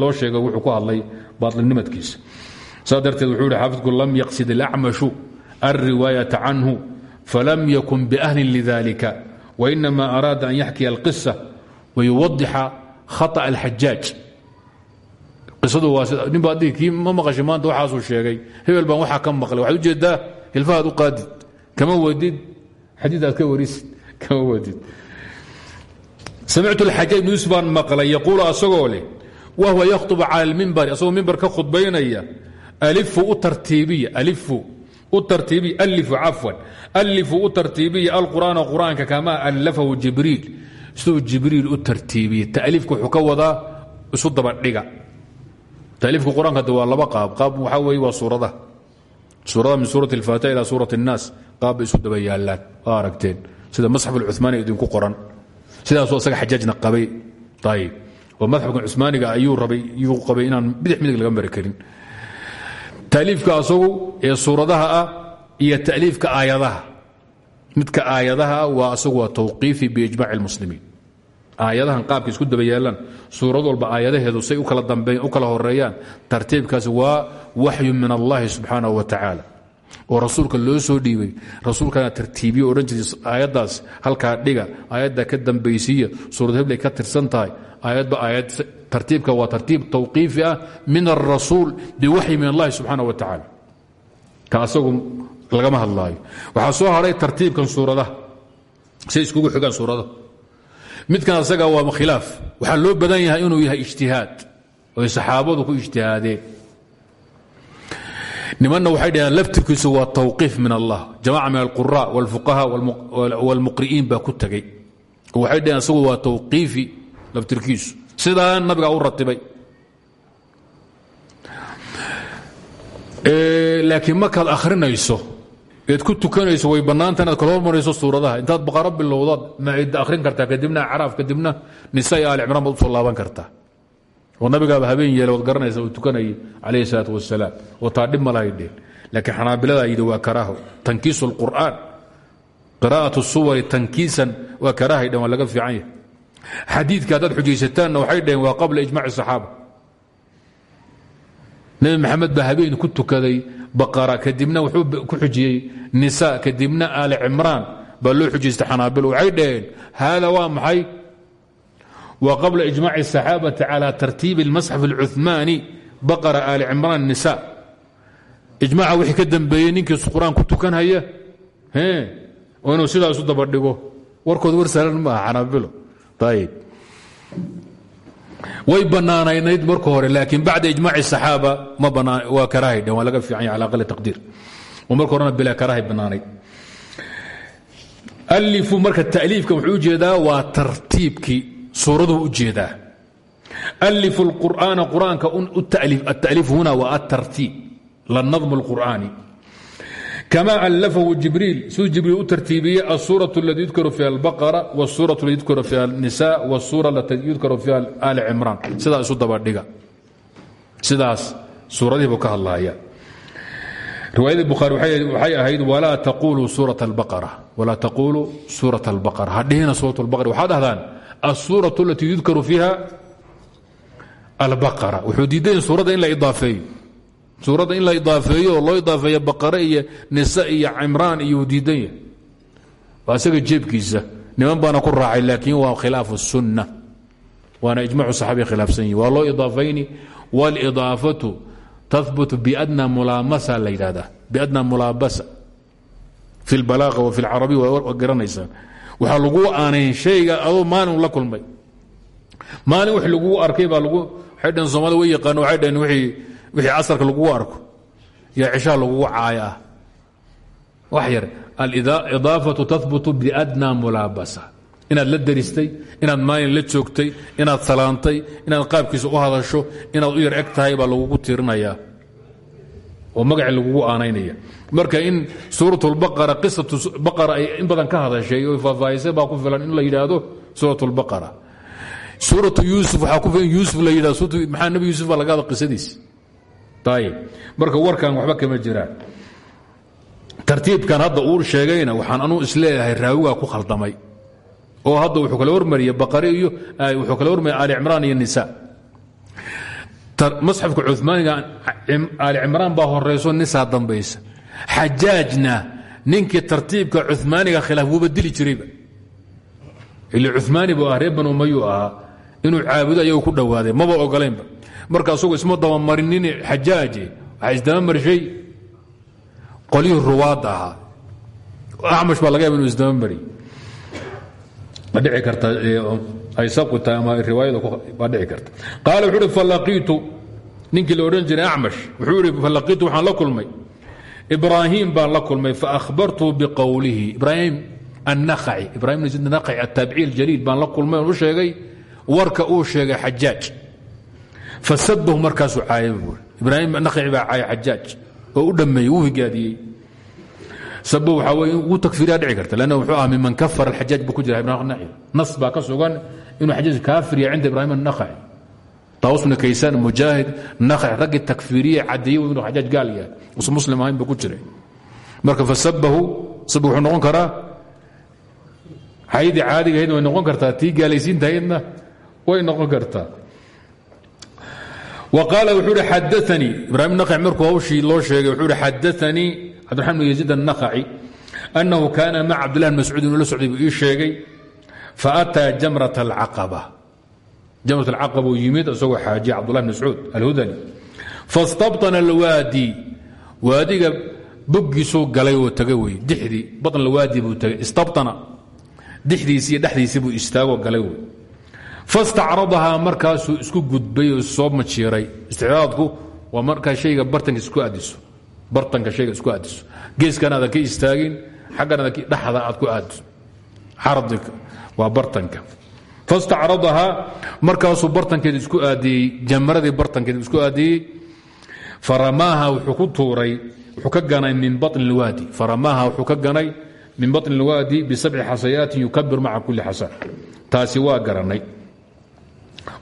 loo sheego wuxuu ku hadlay baailnimadkiisa saa darteed wuxuu ihi xaafidku lam yaqsid alacmashu alriwaayata canhu falam yakun biahlin lidalika wainama araada an yaxkiya alqisa wayuwadixa khaطأ alxajaaj qisadu waa nin baa dhihi kii ma maqashay maanta waxaasuu sheegay hebel baan waxaa ka maqlay waxaad ujeedaa hilfahaad u qaadid kama wadid xadiid aad ka warisid samictu اxajaaj bn yusuf baan maqlay yaquulu asagoo leh wahwa yakhطb cala اlmimbari asagoo mimbar ka khudbaynaya alifu u tartiibiya alifu u tartiibi alifu cafwan alifu u tartiibiya alqur'aana qur'aanka kamaa allafahu jibriil. Siduu jibriil u tartiibiyey taliifka isu dabadhiga taliifka qur'aanka de waa laba qaab. Qaab waxaa weeye waa suuradaha suuradaha min suurati alfaatiha ilaa suurati annaas. Qaabbay isu daba yaallaan. Waa aragteen sida masxaf alcumaani idinku qoran. Sidaasuu asaga xajaajna qabay. Ayb oo madxabkan cusmaaniga ayuu rabay yuu qabay inaan bidix midig laga mari taaliifka asagu ee suuradaha ah iyo ta'liifka aayadaha. Midka aayadaha ah waa asagu waa tawqiifi biijmaaci اlmuslimiin aayadahan qaabka isku daba suurad walba aayadaheedu say u kala horeeyaan tartiibkaasi waa waxyu min allahi subxaanaه wa tacaala. Oo rasuulka loo soo dhiibay rasuulkana tartiibiye odhan jiray aayaddaas halkaa dhiga aayadda ka dambaysiiya suurad heblay ka tirsan tahay aayadba aayad tartiibka waa tartiib tawqiifi ah min alrasuul biwaxyi min allahi subxaana wa tacaala ka asagu lagama hadlaayo waxaa soo hadhay tartiibkan suuradaha say iskugu xigaan suuradaha midkan asaga waa khilaaf waxaa loo badan yahay inuu yahay ijtihaad oy saxaabadu ku ijtihaadeen nimanna waxay dhaheen laftirkiisu waa tawqiif min allah jamaca min alqura wاlfuqaha wاlmuqri'iin baa ku tegey waxay dhaheen isagu waa tawqiifi laftirkiisu sidaa nabiga u ratibay. Laakiin markaad akhrinayso. Eed ku tukanayso way bannaanta inaad kala hormarayso suuradaha. Intaad baqaro bilowdaad maida akhrin kartaa kadibna acraaf kadibna nisa iyo aali cimraan baad u soo laaban kartaa. Oo nabigaaba habeen yeele waad garanaysa uu tukanayay calayhi salaat wasalaam oo taa dhib malahay dheen. Laakiin xanaabilada yidhi waa karaaho. Tankiisu alqur'aan qiraa'atu suwari tankiisan waa karaahay dheen waa laga fiican yahay xadiidka haddaad xujaysataanna waxay dhaheen waa qabla ijmaaci saxaaba nebi maxamed baa habeen ku tukaday baqara kadibna wuxuu ku xujiyey nisa kadibna aali cimraan baa loo xujaystay xanaabil waxay dhaheen haada waa maxay وqبل إجmاع الصحاaبة على ترتيiب المصحف الcuثmاني bقرة آل cمrان نساء iجmاca wixii ka dambeeyey ninkiis quraan ku tukanhaya oo inuu sidaa isu daba dhigo warkood war sahlan maaha xanaabilo ayb way banaanayd marka hore laakiin bacda ijmaac asaxaaba waa karaahidhe waa laga fiican ya ala aqal taqdiir. Oo marka horena bilaa karaahay alifu marka ta'liifka wuxuu u jeedaa waa tartiibkii suuraduu u jeedaa. Alifu اlqur'aana qur'aanka ataliif huna waa atartiib lanadmu اlqur'aani kama allafahu jibriil siduu jibriil u tartiibiyey asuura alati yudkaru fiiha albaqara wasuura alati yudkaru fiiha alnisa wasuura alati yudkaru fiiha ali cimraan sidaa isu dabadhiga sidaas suuradihii buu ka hadlahaya riwaayadii bukhaari waxay ahayd walaa taquuluu suurat albaqara walaa taquuluu suurat albaqara hadhihina suurat albaqara waxaad dhahdaan asuura alatii yudkaru fiiha albaqara wuxuu diidayn suuradda in la idaafeeyo suuradda in la idaafeeyo loo idaafeeyo baqare iyo nisa iyo cimraan iyo diidan yahay waa isaga niman baana ku raacay laakiin waa khilaafu sunna. Waana ijmacu saxaabiya khilaafsan yihiin waa loo idaafayni walidaafatu tahbutu biadna mulaamasa la yidhahdaa biadna mulaabasa fi lbalaaqa wa fi lcarabi waa garanaysaan. Waxaa lagu aanay shayga adoo maalin la kulmay. Maalin wix lagugu arkay baa lagu waxay dhaheen way yaqaano waxay dhaheen wixii wixii casarka lagugu arko yaa cishaha lagugu caaya ah. Wax yar alidaafatu tahbutu biadna mulaabasa. Inaad la daristay inaad maalin la joogtay inaad salaantay inaad qaabkiisa u hadasho inaad u yar eg tahay baa lagugu oo magacii lagugu aanaynaya. Marka in suurat lbaqara qisatu baqara ay in badan ka hadashay oo faahfaahisay baa ku filan in la yidhaahdo suurat lbaqara suuratu yuusuf waxaa ku filan yuusuf la yidhahdo maxaa nebi yuusuf laga hada ayib marka warkan waxba kama jiraan tartiibkan hadda uu sheegayna waxaan anuu is leeyahay raawigaa ku khaldamay. Oo hadda wuxuu kala hormariyey baqari iyo wuxuu kala hormariyey aali cimraan iyo nisa masxafka cumaaniga aali cimraan baa horayso nisaa dambaysa. Xajaajna ninkii tartiibka cumaaniga khilaaf wuuba dili jirayba. Ile cumaani buu ah reer inuu caabudo ayagu ku dhowaaday maba ogolaynba marka asagu isma dabamarinin xajaaje waxaa isdabamarshay qolyihii ruwaadda ahaa acmash baa laga yaba ma dhici karta ay sabqi tahay ama riwaayada baa karta. Qaala wuxuu uhi falaqiitu ninkii jiray acmash wuxuu ihi falaqiitu waxaan la kulmay. Ibraahim baan la kulmay faahbartuu biqowlihi. Ibraahim annakhaci ibrahim bn nakhaci attaabici aljaliil baan la kulmay oon sheegay warka uu sheegay xajaaj fasabahu markaasuu caayay buui ibraahim nakhaci baa caaya oo u dhammeeyey uu higaadiyey. Sabo waxaa weye ugu takfiriya dhici karta lanna wuxuu aha miman kafara alxajaaj buu ku jira ibrahim nakhaci nas baa ka sugan inuu xajaaj kaafiriya cinda ibraahim annakhaci taawus bn kaysaan mujaahid nakhaci raggii takfiriye caddeeyey inuu xajaaj gaal yahay. Muslim ahayn buu ku marka fasabahu sab wuxuu noqon karaa haydii caadigahayd way noqon kartaa tii gaalaysiintahaydna way noqon kartaa qaala wuxuu hi xadaanii ibrahim nakhaci markuu hawshii loo sheegay wuxuu hi xadaanii cabdiraxman bn yaziid annakhaci annahu kaana maca cabdillahi bn mascuud inuu la socday buu ii sheegay faataa jamrat alcaqaba jamrat alcaqaba uu yimid isagoo xaajiya cabdullahi bn mascuud alhudali fastabطana alwaadi waadiga boggiisuu galay oo taga wey dixdii baطn alwaadi buu tagay istabطana dixdiisii iyo dhexdiisii buu istaagoo galay wey fastacradahaa markaasuu isku gudbay oo soo majiiray. Isticraadku waa markaa hayga bartanka isku adiso bartanka hayga isku adiso geeskan aadan ka istaagin xaggan aadan dhexda aad ku aadiso xardiga waa bartanka. Fastacradahaa markaasuu bartankeeda isku aadiyey jamradii bartankeeda isku aadiyey. Faramaaha wuxuu ku tuuray wuxuu ka ganay min bani lwaadi faramaaha wuxuu ka ganay min bani lwaadi bisabci xasayaatin yukabir maca kulli xasan. Taasi waa garanay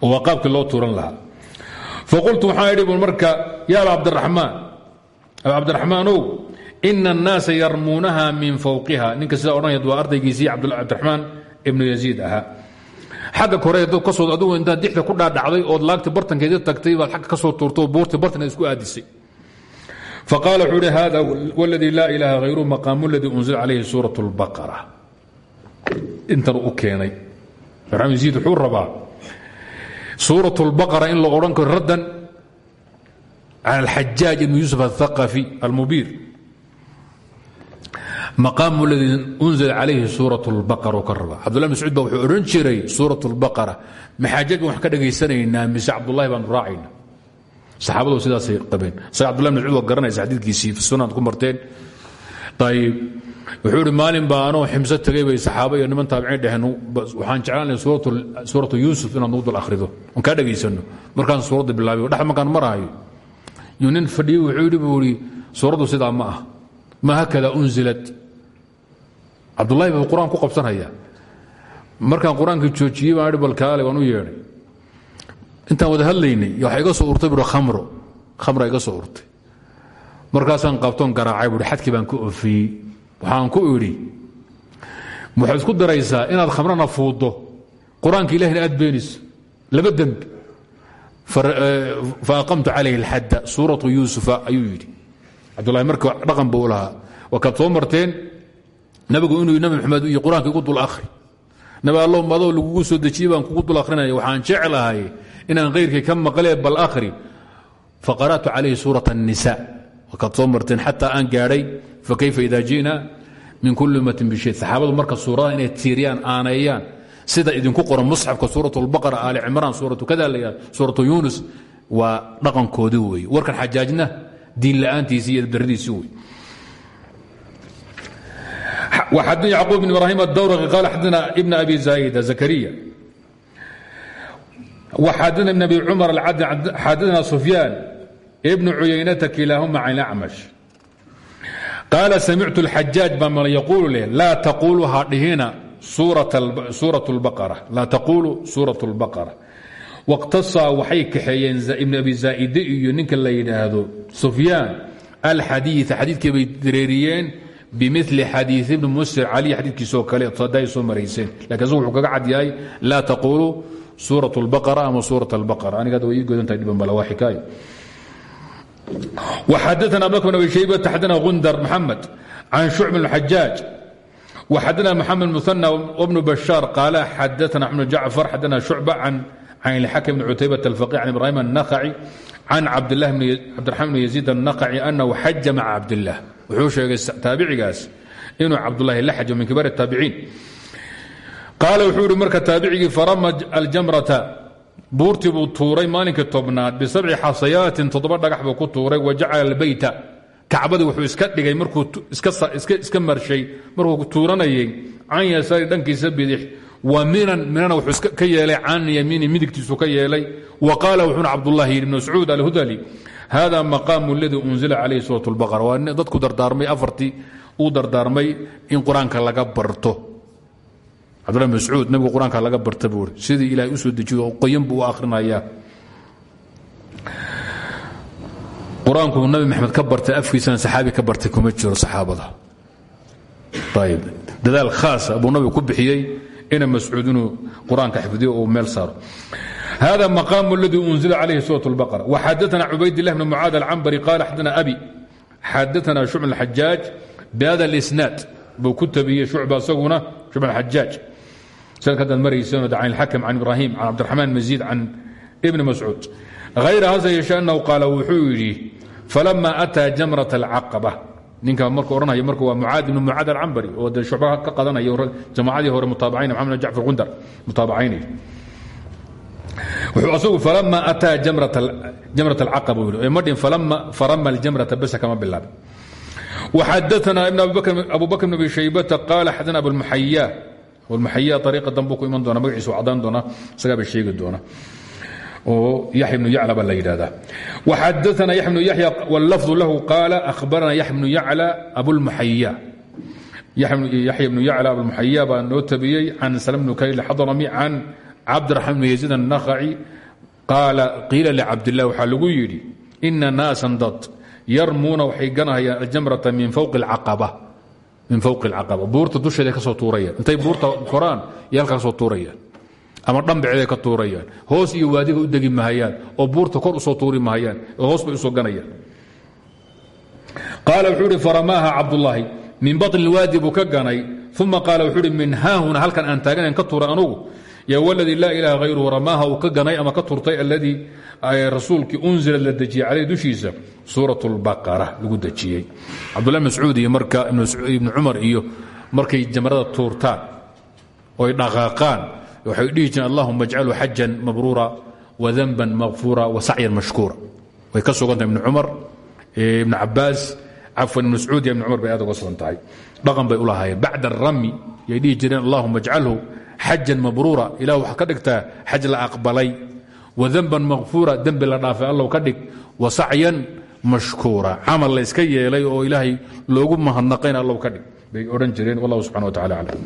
oo waa qaabkii loo tuuran lahaa. Faqultu waxaan idhi buu marka yaal cabdiraxmaan cabdiraxmaanow ina annaasa min fawqiha. Ninka sidaa odhanaya waa ardaygiisii cabdiraxmaan ibnu yaziid ahaa. Xagga kore dad ka soo adigu intaad dixda ku dhaadhacday ood laagta bartankeedii tagtay baad xagga ka soo tuurtoo bartan isku aadisay. Faqaala wuxuu ihi hada wladii laa ilaaha hayruhu maqaamu unzila calayhi suurat اlbaqara intan keenay. Yaziid wuxuu rabaa suuraة اlbaqara in la odhan karo raddan cala alxajaaj ibn yuusuf aلthaqafi almubiir maqaamu ladii unzila calayhi suuraة اlbaqara u ka rabaa cabdullah mascuud ba wuxuu odhan jiray suuraة اlbaqara maxaajaj baan wax ka dhegaysanaynaa mise cabdullahi baanu raacayna saxaabadu sidaasay qabeen isaga cabdullah mascuud waa garanaysa xadiidkiisii fi sunan ku marteen ayib wuxuu ihi maalin baa anoo ximso tegay bay saxaaba iyo niman taabiciin dheheen waxaan jeclaan lahay suuratu yuusuf inaad nagu dul akhrido. Oon kaa markaan suuradda bilaabay dhex markaan marahayo yuu nin wuxuu yidhi buu ihi suuraddu ma ah. Ma hakada unzilat. Cabdullahi buu qur'aan ku qabsanaya markaan qur'aankii baan ihi bal waan u yeedhay. Intaan wada hadlaynay waxa iga soo urtay bui khamro khamra iga soo urtay. Markaasaan qabtoon garaacay buui xadkii baan ku ofiyey waxaan ku idhi waxaad isku daraysaa inaad khamrana fuuddo qur-aanka ilahina aad beenayso laba dembi faaqamtu calayhi اlxadda suuratu yuusufa ayuu yidhi cabdulahi marka dhaqan buu lahaa waa kaad soo marteen nabigu inuu nabi maxamed iyo qur-aanka igu dul akhri nabi allow adoo lagugu soo dejiyey baan kugu dul akhrinaya waxaan jeclahay inaan khayrkii ka maqlee bal akhri faqara'tu calayhi suurat الnisa waa kaad soo marteen xataa aan gaadhay fakayfa ida ji'na min kuli ummatin bishay saxaabadu marka suuradaha inay tiiriyaan aaneeyaan sida idinku qoran musxafka suuratu albaqara aali cimraan suuratu kada la suuratu yuunus waa dhaqankoodii wey warkan xajaajna diin la'aantiisii iyo daridiisii wey xadna yacquub bn ibraahim adawraqi qaal xadana ibn abi zaa'ida zakariya waxadana ibn abi cumar alcadn xadana sufyaan ibnu cuyaynata kilaahuma can acmash قاaل سمعت الحجاaج baa ml يقول leh laa تقuلu ha dhihina suraة البقرة laa تقuلu sوraة البقرة واqtaصىa waxay kaxeeyeen iبن أbي زاaئدة iyo ninka la yidhaahdo سفyاan الxadيiث xadiidkii bay dareeriyeen bmil xadii ibni musir cali xadiikiisoo kale ada soo marayseen lakin asagu wuxuu kaga cad yahay laa taqulu suuraة اlbaqara ama suuraة اlbaqara aniga hadda way ii godantahay dhiban bala waa xikaayo وxadثna abubakr بn abi shaybة xadna gundar maxamed can shucb بn xajaaج وxadna mxamed muثنى وbn bashaar qaala xadana axmed jacfar xadana shucba can ilxakm bn cutaybaة الفقي can ibrahim النakhci can cabdiraxmaan bn yaziid النakhci anahu xaja maca cabdالlah wuxuu sheegay taabicigaas inuu cabdulahi la xajo min kibaar الtaabiciin qaala wuxuu ihi marka taabicigii farama aljamrata buurtii buu tuuray maalinkii tobnaad bisabci xasayaatin toddoba dhagax buu ku tuuray wa jacala albeyta kacbadii wuxuu iska dhigay markuu iska marshay markuu tuuranayay can yasaari dhankiisa bidix wa minan minana wuxuu ka yeelay can yamiini midigtiisu ka yeelay. Wa qaala wuxuuna cabdullaahi yidhi ibn mascuud alhudali hada maqaamu aladii unzila calayhi suurat اlbaqara waa dadku dardaarmay afartii uu dardaarmay in qur'aanka laga barto cabdulahi mascuud nabigu qur-aanka laga barta buu i sidii ilahay u soo dejiyo qoyan buu u akhrinayaa qur-aanku nabi maxamed ka bartay afkiisana saxaabi ka bartay kuma jiro saxaabada ayb dadaal khaasa buu nabigu ku bixiyey ina mascuud inuu qur-aanka xifdiyo uu meel saaro hذا مقام الذي أنزل عليه سورة البقرة وxadثna عubayd الله بن معاaذ العنبري قال xadna أbي xadثna شhuعب الحجاaج بhذا الإسناad buu ku tabiyey شhuعبة isaguna شhuعب الحجاaج sanadka haddaad maraysad an اlxakm can ibrahim can cabdiraxmaan maziid can ibni mascuud. Hayra hase yeeshe annahu qaala wuxuu yidhi falama ataa jamrat alcaqaba. Ninka markuu odhanaya marka waa mucaad ibn mucaad alcambari oo dee shucba ka qadanaya jamaacadii hore mutaabacaynaya maxamed jacfar qundar mutaabacaynaya wuxuu asagu falama ataa jamrat alcaqaba u yidhi. Madhin farama aljamrata basa kama bilaabin waxadaana ibn abubakr bn abi shaybata qaala xadana abulmuxayaa abulmuxaya ariiqa danbuu ku iman doona magaciisu cadaan doona isagaaba sheegi doona oo yaxya bnu yacla baa la yidhahdaa وxadثna yaxya bnu yaxya wاllafظ lahu qaala أhbarana yaxya bnu yacla abulmuxaya yaxya bnu yacla abulmuxaya baa noo tabiyey can salm bnu kayl xadrami can cabdiraxmaan bn yaziid الnakhaci qaala qiila licabdilah waxaa lagu yidhi ina naasan dad yarmuuna waxay ganahayaan aljamrata min fowqi اlcaqaba buurta dusheeda ka soo tuurayaan intay buurta koraan iyo halkaa ka soo tuurayaan ama dhambaceeday ka tuurayaan hoos iyo waadiga u degi mahayaan oo buurta kor u soo tuuri mahayaan oo hoos bay u soo ganayaan qaala wuxuu ihi faramaaha cabdulaahi min baطni اlwaadi buu ka ganay uma qaala wuxuu ihi min haahuna halkan aan taaganayn ka tuuray anugu yo wladii laa ilaaha hayruhu ramaaha uu ka ganay ama ka turtay alladii rasuulkii unzila la dejiyey caleyh dushiisa? Suuraة اlbaqara lagu dejiyey. Cabdulahi mascuud marka ibnu cumar iyo markay jamrada tuurtaan oy dhaqaaqaan waxay dhihi jireen allahuma ajcalu xajan mabruura wadanban makfuura wasacyan mashkuura. Way ka sugantahay ibnu cumar cafwan ibn mascuud iyo ibn cumar bay aad uga sugan tahay. Dhaqan bay u lahaayeen. Bacda arami yay dhihi jireen allahuma xajan mabruura ilah waxaa ka dhigtaa xaj la aqbalay. Wadanban makfuura dembi la dhaafay allow ka dhig. Wasacyan mashkuura camal la yska yeelay oo ilaahay loogu mahadnaqayn allow ka dhig. Bay odhan jireen wallahu subxana wa tacala aclam